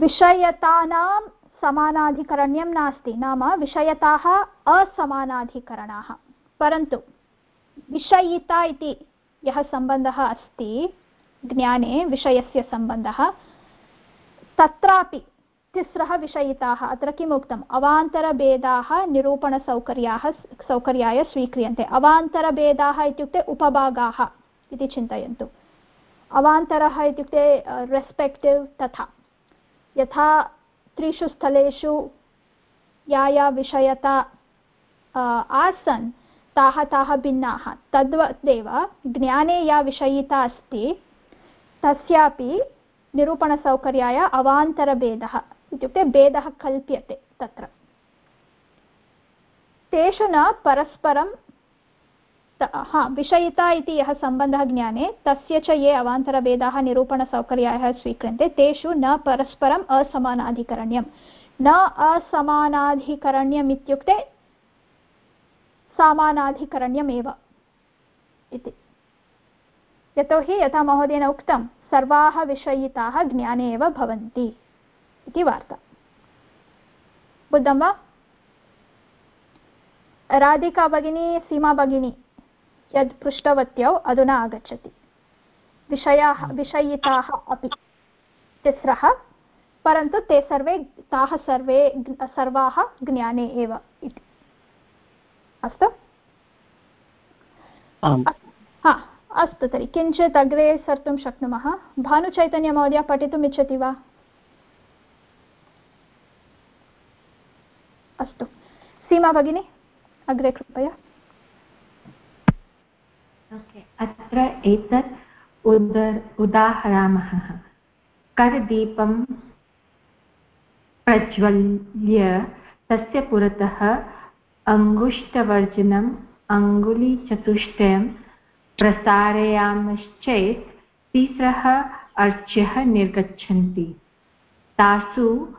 विषयतानां समानाधिकरण्यं नास्ति। नाम विषयताः असमानाधिकरणाः। परन्तु विषयिता इति यः सम्बन्धः अस्ति, ज्ञाने विषयस्य सम्बन्धः, तत्रापि तिस्रः विषयिताः, अत्र किम् उक्तम्? अवान्तरभेदाः निरूपणसौकर्याः सौकर्याय स्वीक्रियन्ते। अवान्तरभेदाः इत्युक्ते उपभागाः इति चिन्तयन्तु। अवान्तरः इत्युक्ते रेस्पेक्टिव् तथा। यथा त्रिषु स्थलेषु या या विषयता आसन्, ताः ताः भिन्नाः। तद्वदेव ज्ञाने या विषयिता अस्ति, तस्यापि निरूपणसौकर्याय अवान्तरभेदः इत्युक्ते भेदः कल्प्यते तत्र। तेषु न परस्परं हा, विषयिता इति यः सम्बन्धः ज्ञाने, तस्य च ये अवान्तरभेदाः निरूपणसौकर्याः स्वीक्रियन्ते, तेषु न परस्परम् असमानाधिकरण्यं न असमानाधिकरण्यम् इत्युक्ते समानाधिकरण्यमेव इति। यतोहि यथा महोदयेन उक्तं, सर्वाः विषयिताः ज्ञाने एव भवन्ति इति वार्ता। बुद्धं वा? राधिका भगिनी, सीमा भगिनी यद् पृष्टवत्यौ अधुना आगच्छति। विषयाः विषयिताः अपि। तिस्रः। परन्तु ते सर्वे ताः सर्वे सर्वाः ज्ञाने एव इति। अस्तु? हा अस्तु तर्हि। किञ्चित् अग्रे सर्तुं शक्नुमः। भानुचैतन्यमहोदय पठितुम् इच्छति वा? अस्तु। सीमा भगिनी अग्रे कृपया। अत्र एतत् उदर् उदाहरामः। करदीपं प्रज्वल्य तस्य पुरतः अङ्गुष्ठवर्जनम् अङ्गुलीचतुष्टयं प्रसारयामश्चेत् तिस्रः अर्च्यः निर्गच्छन्ति। तासु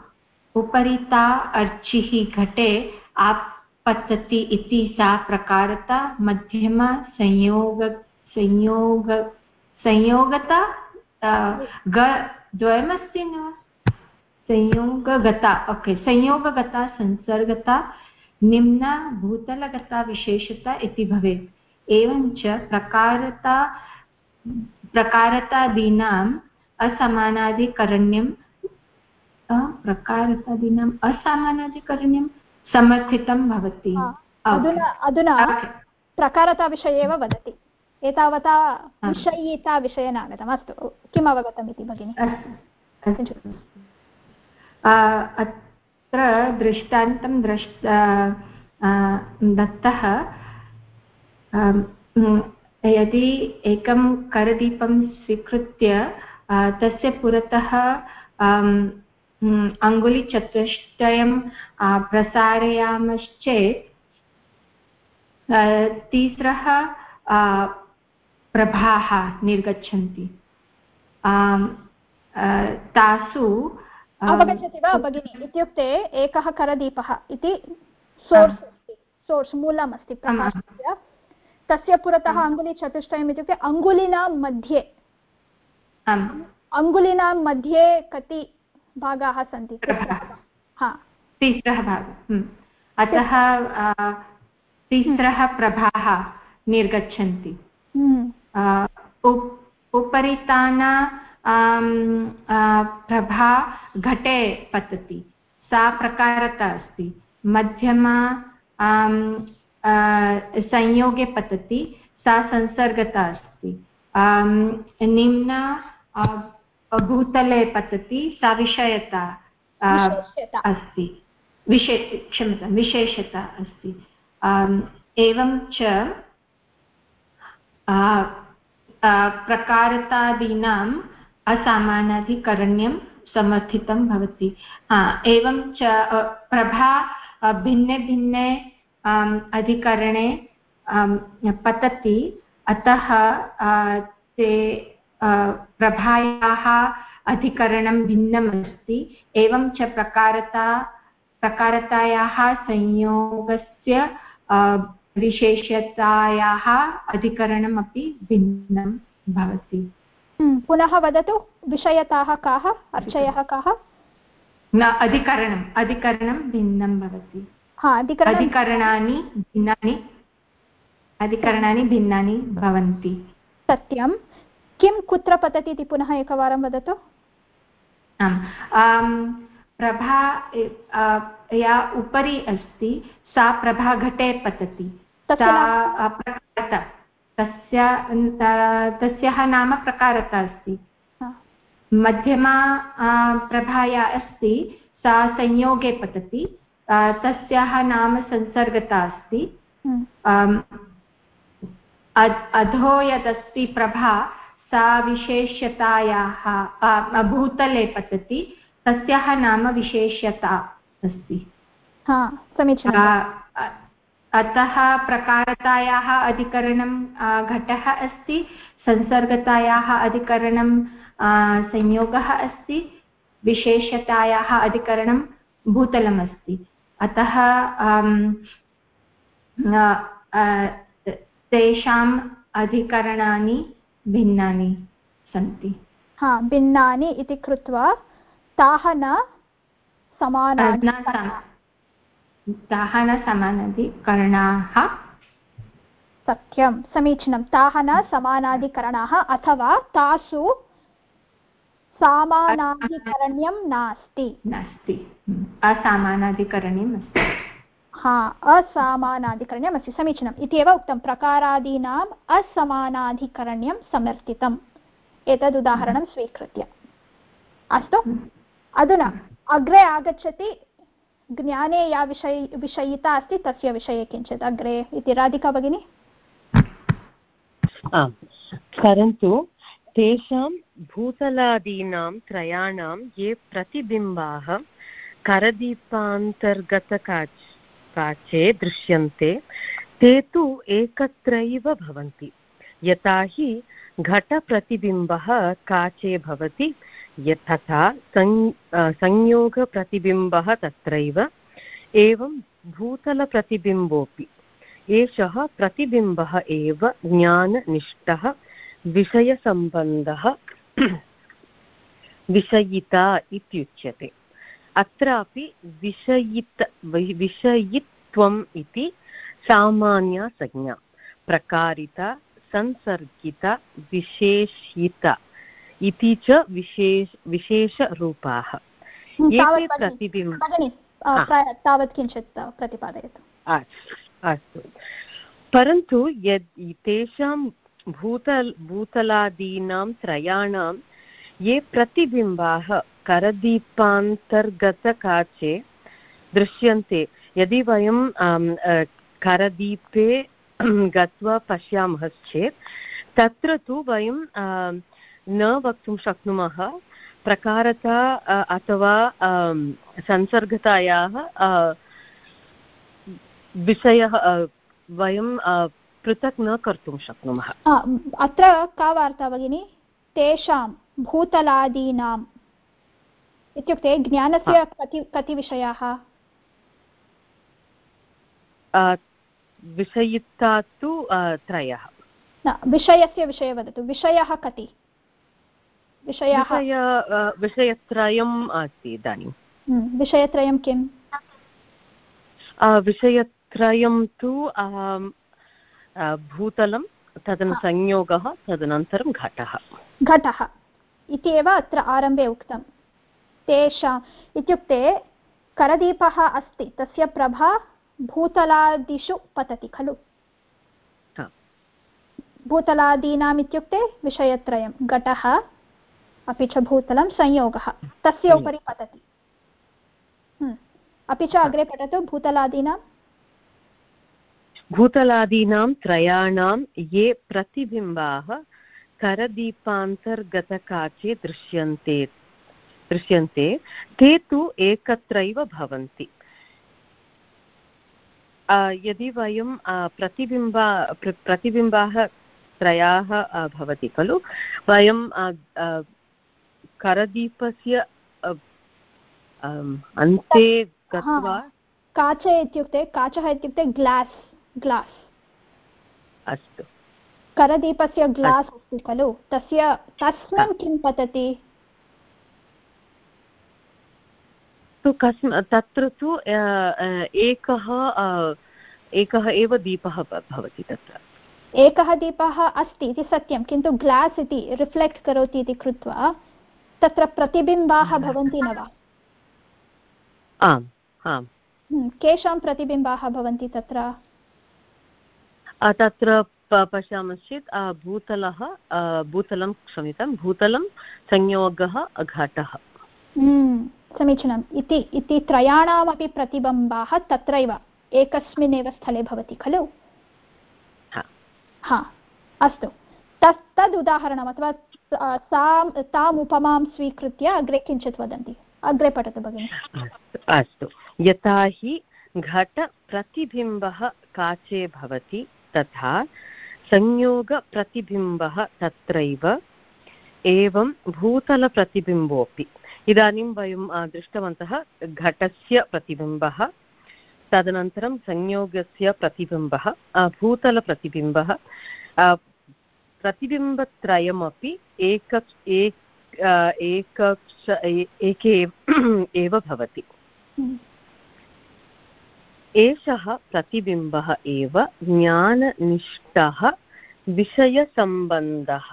उपरिता अर्चिः घटे आप पतति इति सा प्रकारता मध्यमा संयोग संयोग संयोगता द्वयमस्ति न? संयोगगता, ओके, संयोगगता, संसर्गता, निम्ना भूतलगता विशेषता इति भवेत्। एवञ्च प्रकारता, प्रकारतादीनाम् असमानाधिकरण्यं प्रकारतादीनाम् असमानाधिकरण्यं समर्थितं भवति। अधुना अधुना प्रकारताविषये एव वदति। एतावता विषयिता विषये नागतम् अस्तु किम् अवगतम् इति भगिनि? अत्र दृष्टान्तं द्रष्ट दत्तः यदि एकं करदीपं स्वीकृत्य तस्य पुरतः अङ्गुलिचतुष्टयं प्रसारयामश्चेत् तिस्रः प्रभाः निर्गच्छन्ति। तासु अवगच्छति वा भगिनि? इत्युक्ते एकः करदीपः इति सोर्स् अस्ति। सोर्स् मूलम् अस्ति प्रकाशस्य। तस्य पुरतः अङ्गुलिचतुष्टयम् इत्युक्ते अङ्गुलीनां मध्ये। अङ्गुलीनां मध्ये कति भागाः सन्ति। तिस्रः भागः अतः तिस्रः प्रभाः निर्गच्छन्ति। उपरिताना प्रभा घटे पतति। सा प्रकारता अस्ति। मध्यमा संयोगे पतति। सा संसर्गता अस्ति। निम्ना भूतले पतति सा विषयता अस्ति। विशे क्षम्यतां विशेषता अस्ति। एवं च प्रकारतादीनाम् असामानाधिकरण्यं समर्थितं भवति। एवं च प्रभा भिन्ने भिन्ने अधिकरणे पतति। अतः ते प्रभायाः अधिकरणं भिन्नम् अस्ति एवं च प्रकारता प्रकारतायाः संयोगस्य विशेषतायाः अधिकरणम् अपि भिन्नं भवति। पुनः वदतु विषयताः काः अर्चयः काः? न अधिकरणम् अधिकरणं भिन्नं भवति। अधिकरणानि भिन्नानि अधिकरणानि भिन्नानि भवन्ति। सत्यं किं कुत्र पतति इति पुनः एकवारं वदतु? आम् प्रभा या उपरि अस्ति सा प्रभा घटे पतति। सा प्रकारता तस्य तस्याः नाम प्रकारता अस्ति। मध्यमा प्रभा या अस्ति सा संयोगे पतति तस्याः नाम संसर्गता अस्ति। अधो यदस्ति प्रभा सा विशेष्यतायाः भूतले पतति तस्याः नाम विशेष्यता अस्ति। समीचीनम् अतः प्रकारतायाः अधिकरणं घटः अस्ति संसर्गतायाः अधिकरणं संयोगः अस्ति विशेषतायाः अधिकरणं भूतलम् अस्ति। अतः तेषाम् अधिकरणानि भिन्नानि सन्ति। हा भिन्नानि इति कृत्वा ताः न समानानि ताः न समानाधिकरणाः सत्यं समीचीनं। ताः न समानाधिकरणाः अथवा तासु सामानाधिकरण्यं नास्ति। नास्ति। असामानाधिकरण्यम् अस्ति हा असामानाधिकरण्यम् अस्ति समीचीनम्। इत्येव उक्तं प्रकारादीनाम् असमानाधिकरण्यं समर्थितम्। एतद् उदाहरणं स्वीकृत्य। अस्तु अधुना अग्रे आगच्छति ज्ञाने या विषय विषयिता अस्ति तस्य विषये किञ्चित् अग्रे। इति राधिका भगिनी? आम् परन्तु तेषां भूतलादीनां त्रयाणां ये प्रतिबिम्बाः करदीपान्तर्गतकाच् काचे दृश्यन्ते, ते तु एकत्रैव भवन्ति। यथा हि घटप्रतिबिम्बः काचे भवति तथा संयोगप्रतिबिम्बः तत्रैव, एवं भूतलप्रतिबिम्बोऽपि। एषः प्रतिबिम्बः एव ज्ञाननिष्ठः, विषयसम्बन्धः [clears throat] विषयिता इत्युच्यते। अत्रापि विषयित विषयित्वम् इति सामान्या संज्ञा। प्रकारिता संसर्गिता विशेषिता इति च विशेष विशेषरूपाः। एते प्रतिबिम्ब तावत् किञ्चित् प्रतिपादयतु। अस्तु परन्तु यद् तेषां भूतल भूतलादीनां त्रयाणां ये प्रतिबिम्बाः करदीपान्तर्गतकाचे दृश्यन्ते। यदि वयं करदीपे [clears throat] गत्वा पश्यामश्चेत् तत्र तु वयं न वक्तुं शक्नुमः। प्रकारता अथवा संसर्गतायाः विषयः वयं पृथक् न कर्तुं शक्नुमः। अत्र का वार्ता भगिनि? तेषां भूतलादीनाम् इत्युक्ते ज्ञानस्य कति कति विषयाः विषयिता तु त्रयः। न विषयस्य विषये वदतु। विषयः कति? विषयाः विषयत्रयम् अस्ति इदानीं। विषयत्रयं किम्? विषयत्रयं तु भूतलं तदन संयोगः तदनन्तरं घटः। घटः। इति एव अत्र आरम्भे उक्तं तेषाम् इत्युक्ते करदीपः अस्ति तस्य प्रभा भूतलादिषु पतति खलु? भूतलादीनाम् इत्युक्ते विषयत्रयं घटः अपि च भूतलं संयोगः तस्य उपरि पतति। हम्म। अपि च अग्रे पठतु भूतलादीनां भूतलादीनां त्रयाणां ये प्रतिबिम्बाः करदीपान्तर्गतकाचे दृश्यन्ते दृश्यन्ते ते तु एकत्रैव भवन्ति। यदि वयं प्रतिबिम्बा प्रतिबिम्बाः त्रयाः भवति खलु वयं करदीपस्य अन्ते गत्वा काच इत्युक्ते काचः इत्युक्ते ग्लास् ग्लास्। अस्तु। करदीपस्य ग्लास् अस्ति। खलु तस्य तस्मिन् किं पतति? तु कस्म तत्र तु एकः एकः एव दीपः भवति तत्र। एकः दीपः अस्ति इति सत्यं किन्तु ग्लास् इति रिफ्लेक्ट् करोति इति कृत्वा तत्र प्रतिबिम्बाः भवन्ति न वा? आम् आम्। केषां प्रतिबिम्बाः भवन्ति तत्र? तत्र पश्यामश्चेत् भूतलः भूतलं क्षम्यतां भूतलं संयोगः घटः समीचीनम्। इति इति त्रयाणामपि प्रतिबिम्बाः तत्रैव। एकस्मिन्नेव स्थले भवति खलु? हा। अस्तु। तत् तद् उदाहरणम् अथवा सां ताम् उपमां स्वीकृत्य अग्रे किञ्चित् वदन्ति। अग्रे पठतु भगिनि। अस्तु। यथा हि घटप्रतिबिम्बः काचे भवति तथा संयोगप्रतिबिम्बः तत्रैव एवं भूतलप्रतिबिम्बोऽपि। इदानीं वयं दृष्टवन्तः घटस्य प्रतिबिम्बः, तदनन्तरं संयोगस्य प्रतिबिम्बः भूतलप्रतिबिम्बः प्रतिबिम्बत्रयमपि एक एक एके, [clears throat] एव भवति। एषः प्रतिबिम्बः एव ज्ञाननिष्ठः विषयसम्बन्धः,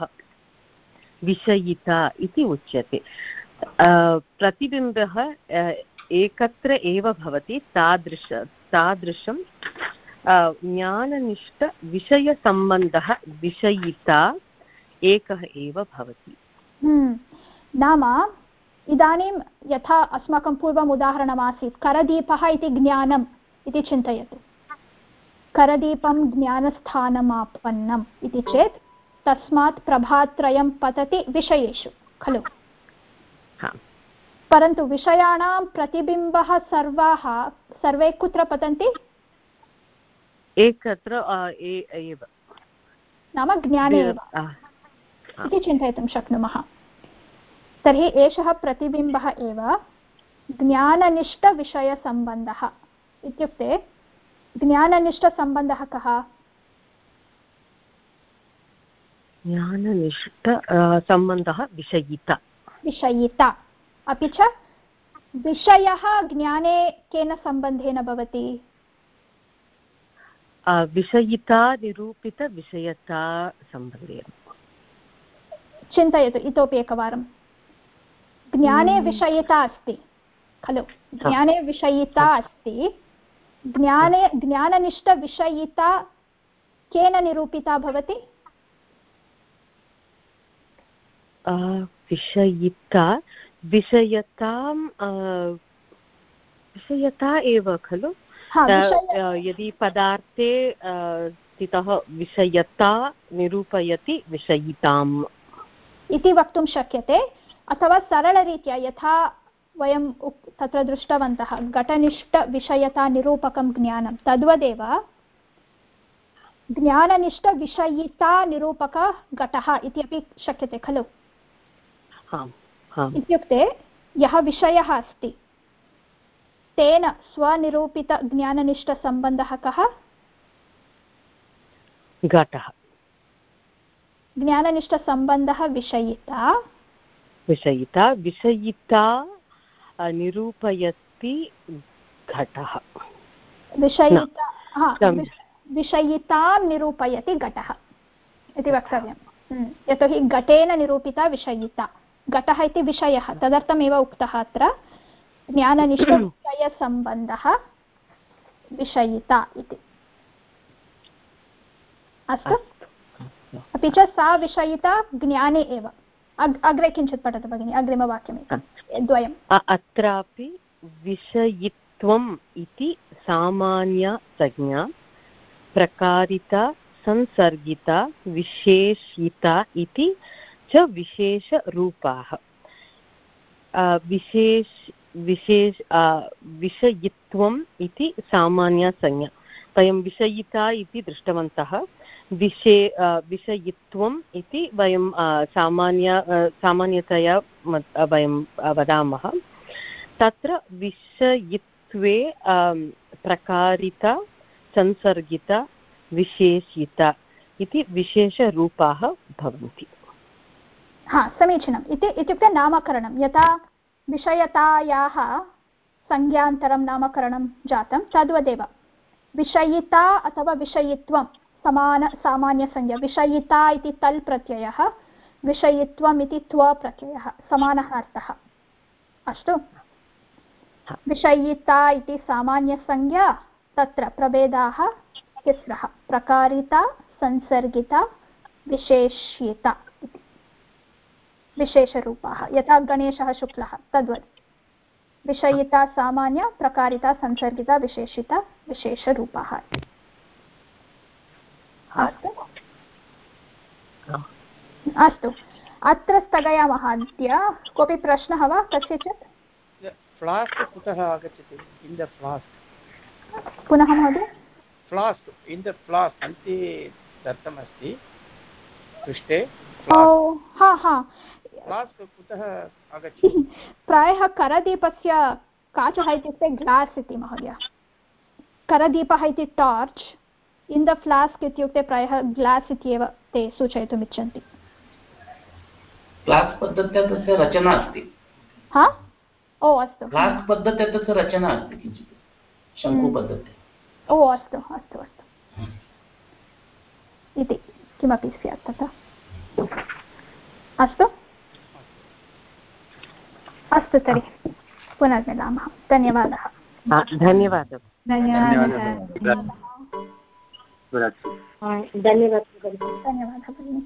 विषयिता इति उच्यते प्रतिबिम्बः एकत्र एव भवति तादृश तादृशं ज्ञाननिष्ठविषयसम्बन्धः विषयिता एकः एव भवति। हम्म, नाम इदानीं यथा अस्माकं पूर्वम् उदाहरणमासीत् करदीपः इति ज्ञानम् इति चिन्तयतु। करदीपं ज्ञानस्थानमापन्नम् इति चेत् तस्मात् प्रभात्रयं पतति विषयेषु खलु? परन्तु विषयाणां प्रतिबिम्बः सर्वाः सर्वे कुत्र पतन्ति? एकत्र एव। नाम ज्ञाने एव। इति चिन्तयितुं शक्नुमः। तर्हि एषः प्रतिबिम्बः एव ज्ञाननिष्ठविषयसम्बन्धः। इत्युक्ते ज्ञाननिष्ठसम्बन्धः कः? ज्ञाननिष्ठसम्बन्धः विषयिता। विषयिता। अपि च विषयः ज्ञाने केन सम्बन्धेन भवति? विषयिता निरूपितविषयता सम्बन्धेन। चिन्तयतु इतोपि एकवारं। ज्ञाने हम्म। विषयिता अस्ति खलु। ज्ञाने विषयिता अस्ति ज्ञाने ज्ञाननिष्ठविषयिता केन निरूपिता भवति? विषयिता विषयतां विषयता एव खलु? यदि पदार्थे स्थितः विषयता निरूपयति विषयिताम्। इति वक्तुं शक्यते। अथवा सरलरीत्या यथा वयं तत्र दृष्टवन्तः घटनिष्ठविषयतानिरूपकं ज्ञानं। तद्वदेव ज्ञाननिष्ठविषयितानिरूपकः घटः इति अपि शक्यते खलु। इत्युक्ते यः विषयः अस्ति तेन स्वनिरूपितज्ञाननिष्ठसम्बन्धः कः घटः ज्ञाननिष्ठसम्बन्धः विषयिता विषयिता विषयिता निरूपयति घटः विषयिता हा, विषयितां निरूपयति घटः इति वक्तव्यं हम्म, यतोहि घटेन निरूपिता विषयिता घटः इति विषयः। तदर्थमेव उक्तः अत्र ज्ञाननिष्ठविषयसम्बन्धः [clears throat] विषयिता इति। अस्तु? अपि च सा विषयिता ज्ञाने एव। अग्रे किञ्चित् पठतु भगिनि अग्रिमवाक्यमेकं द्वयम्। अत्रापि विषयित्वम् इति सामान्यसंज्ञा प्रकारिता संसर्गिता विशेषिता इति विशेषरूपाः विशेष विशेष विषयित्वम् इति सामान्यसंज्ञा वयं विषयिता इति दृष्टवन्तः। विषे विषयित्वम् इति वयं सामान्य सामान्यतया वयं वदामः। तत्र विषयित्वे प्रकारिता, संसर्गिता, विशेषिता इति विशेषरूपाः भवन्ति। हा समीचीनम्. इति इत्युक्ते नामकरणं. यथा विषयतायाः संज्ञान्तरं नामकरणं जातं तद्वदेव विषयिता अथवा विषयित्वं समान सामान्यसंज्ञा. विषयिता इति तल् प्रत्ययः विषयित्वम् इति त्व प्रत्ययः समानः अर्थः. अस्तु? विषयिता इति सामान्यसंज्ञा तत्र प्रभेदाः तिस्रः. प्रकारिता संसर्गिता विशेष्यता. विशेषरूपाः। यथा गणेशः शुक्लः तद्वत्। विषयिता सामान्य प्रकारिता संसर्गिता विशेषिता विशेषरूपाः। अस्तु। अस्तु। अत्र स्थगयामः अद्य कोऽपि प्रश्नः वा? कस्यचित्? कुतः आगच्छति? इन् द पुनः महोदय। फ्लास्क् इन् द फ्लास्क् अन्ते दत्तमस्ति। पृष्ठे हा हा। फ्लास्क् कुतः आगच्छति। [laughs] प्रायः करदीपस्य काचः इत्युक्ते ग्लास् इति महोदय। करदीपः इति टार्च् इन् द फ्लास्क् इत्युक्ते प्रायः ग्लास् इत्येव ते सूचयितुम् इच्छन्ति पद्धत्या तस्य रचना अस्ति। हा? ओ अस्तु। पद्धत्या तस्य रचना अस्ति किञ्चित्। शङ्कुपद्धत्या ओ अस्तु अस्तु अस्तु। इति किमपि स्यात् तथा। अस्तु? अस्तु तर्हि। पुनर्मिलामः। धन्यवादः। धन्यवादः। धन्यवादः। धन्यवादः। धन्यवादः।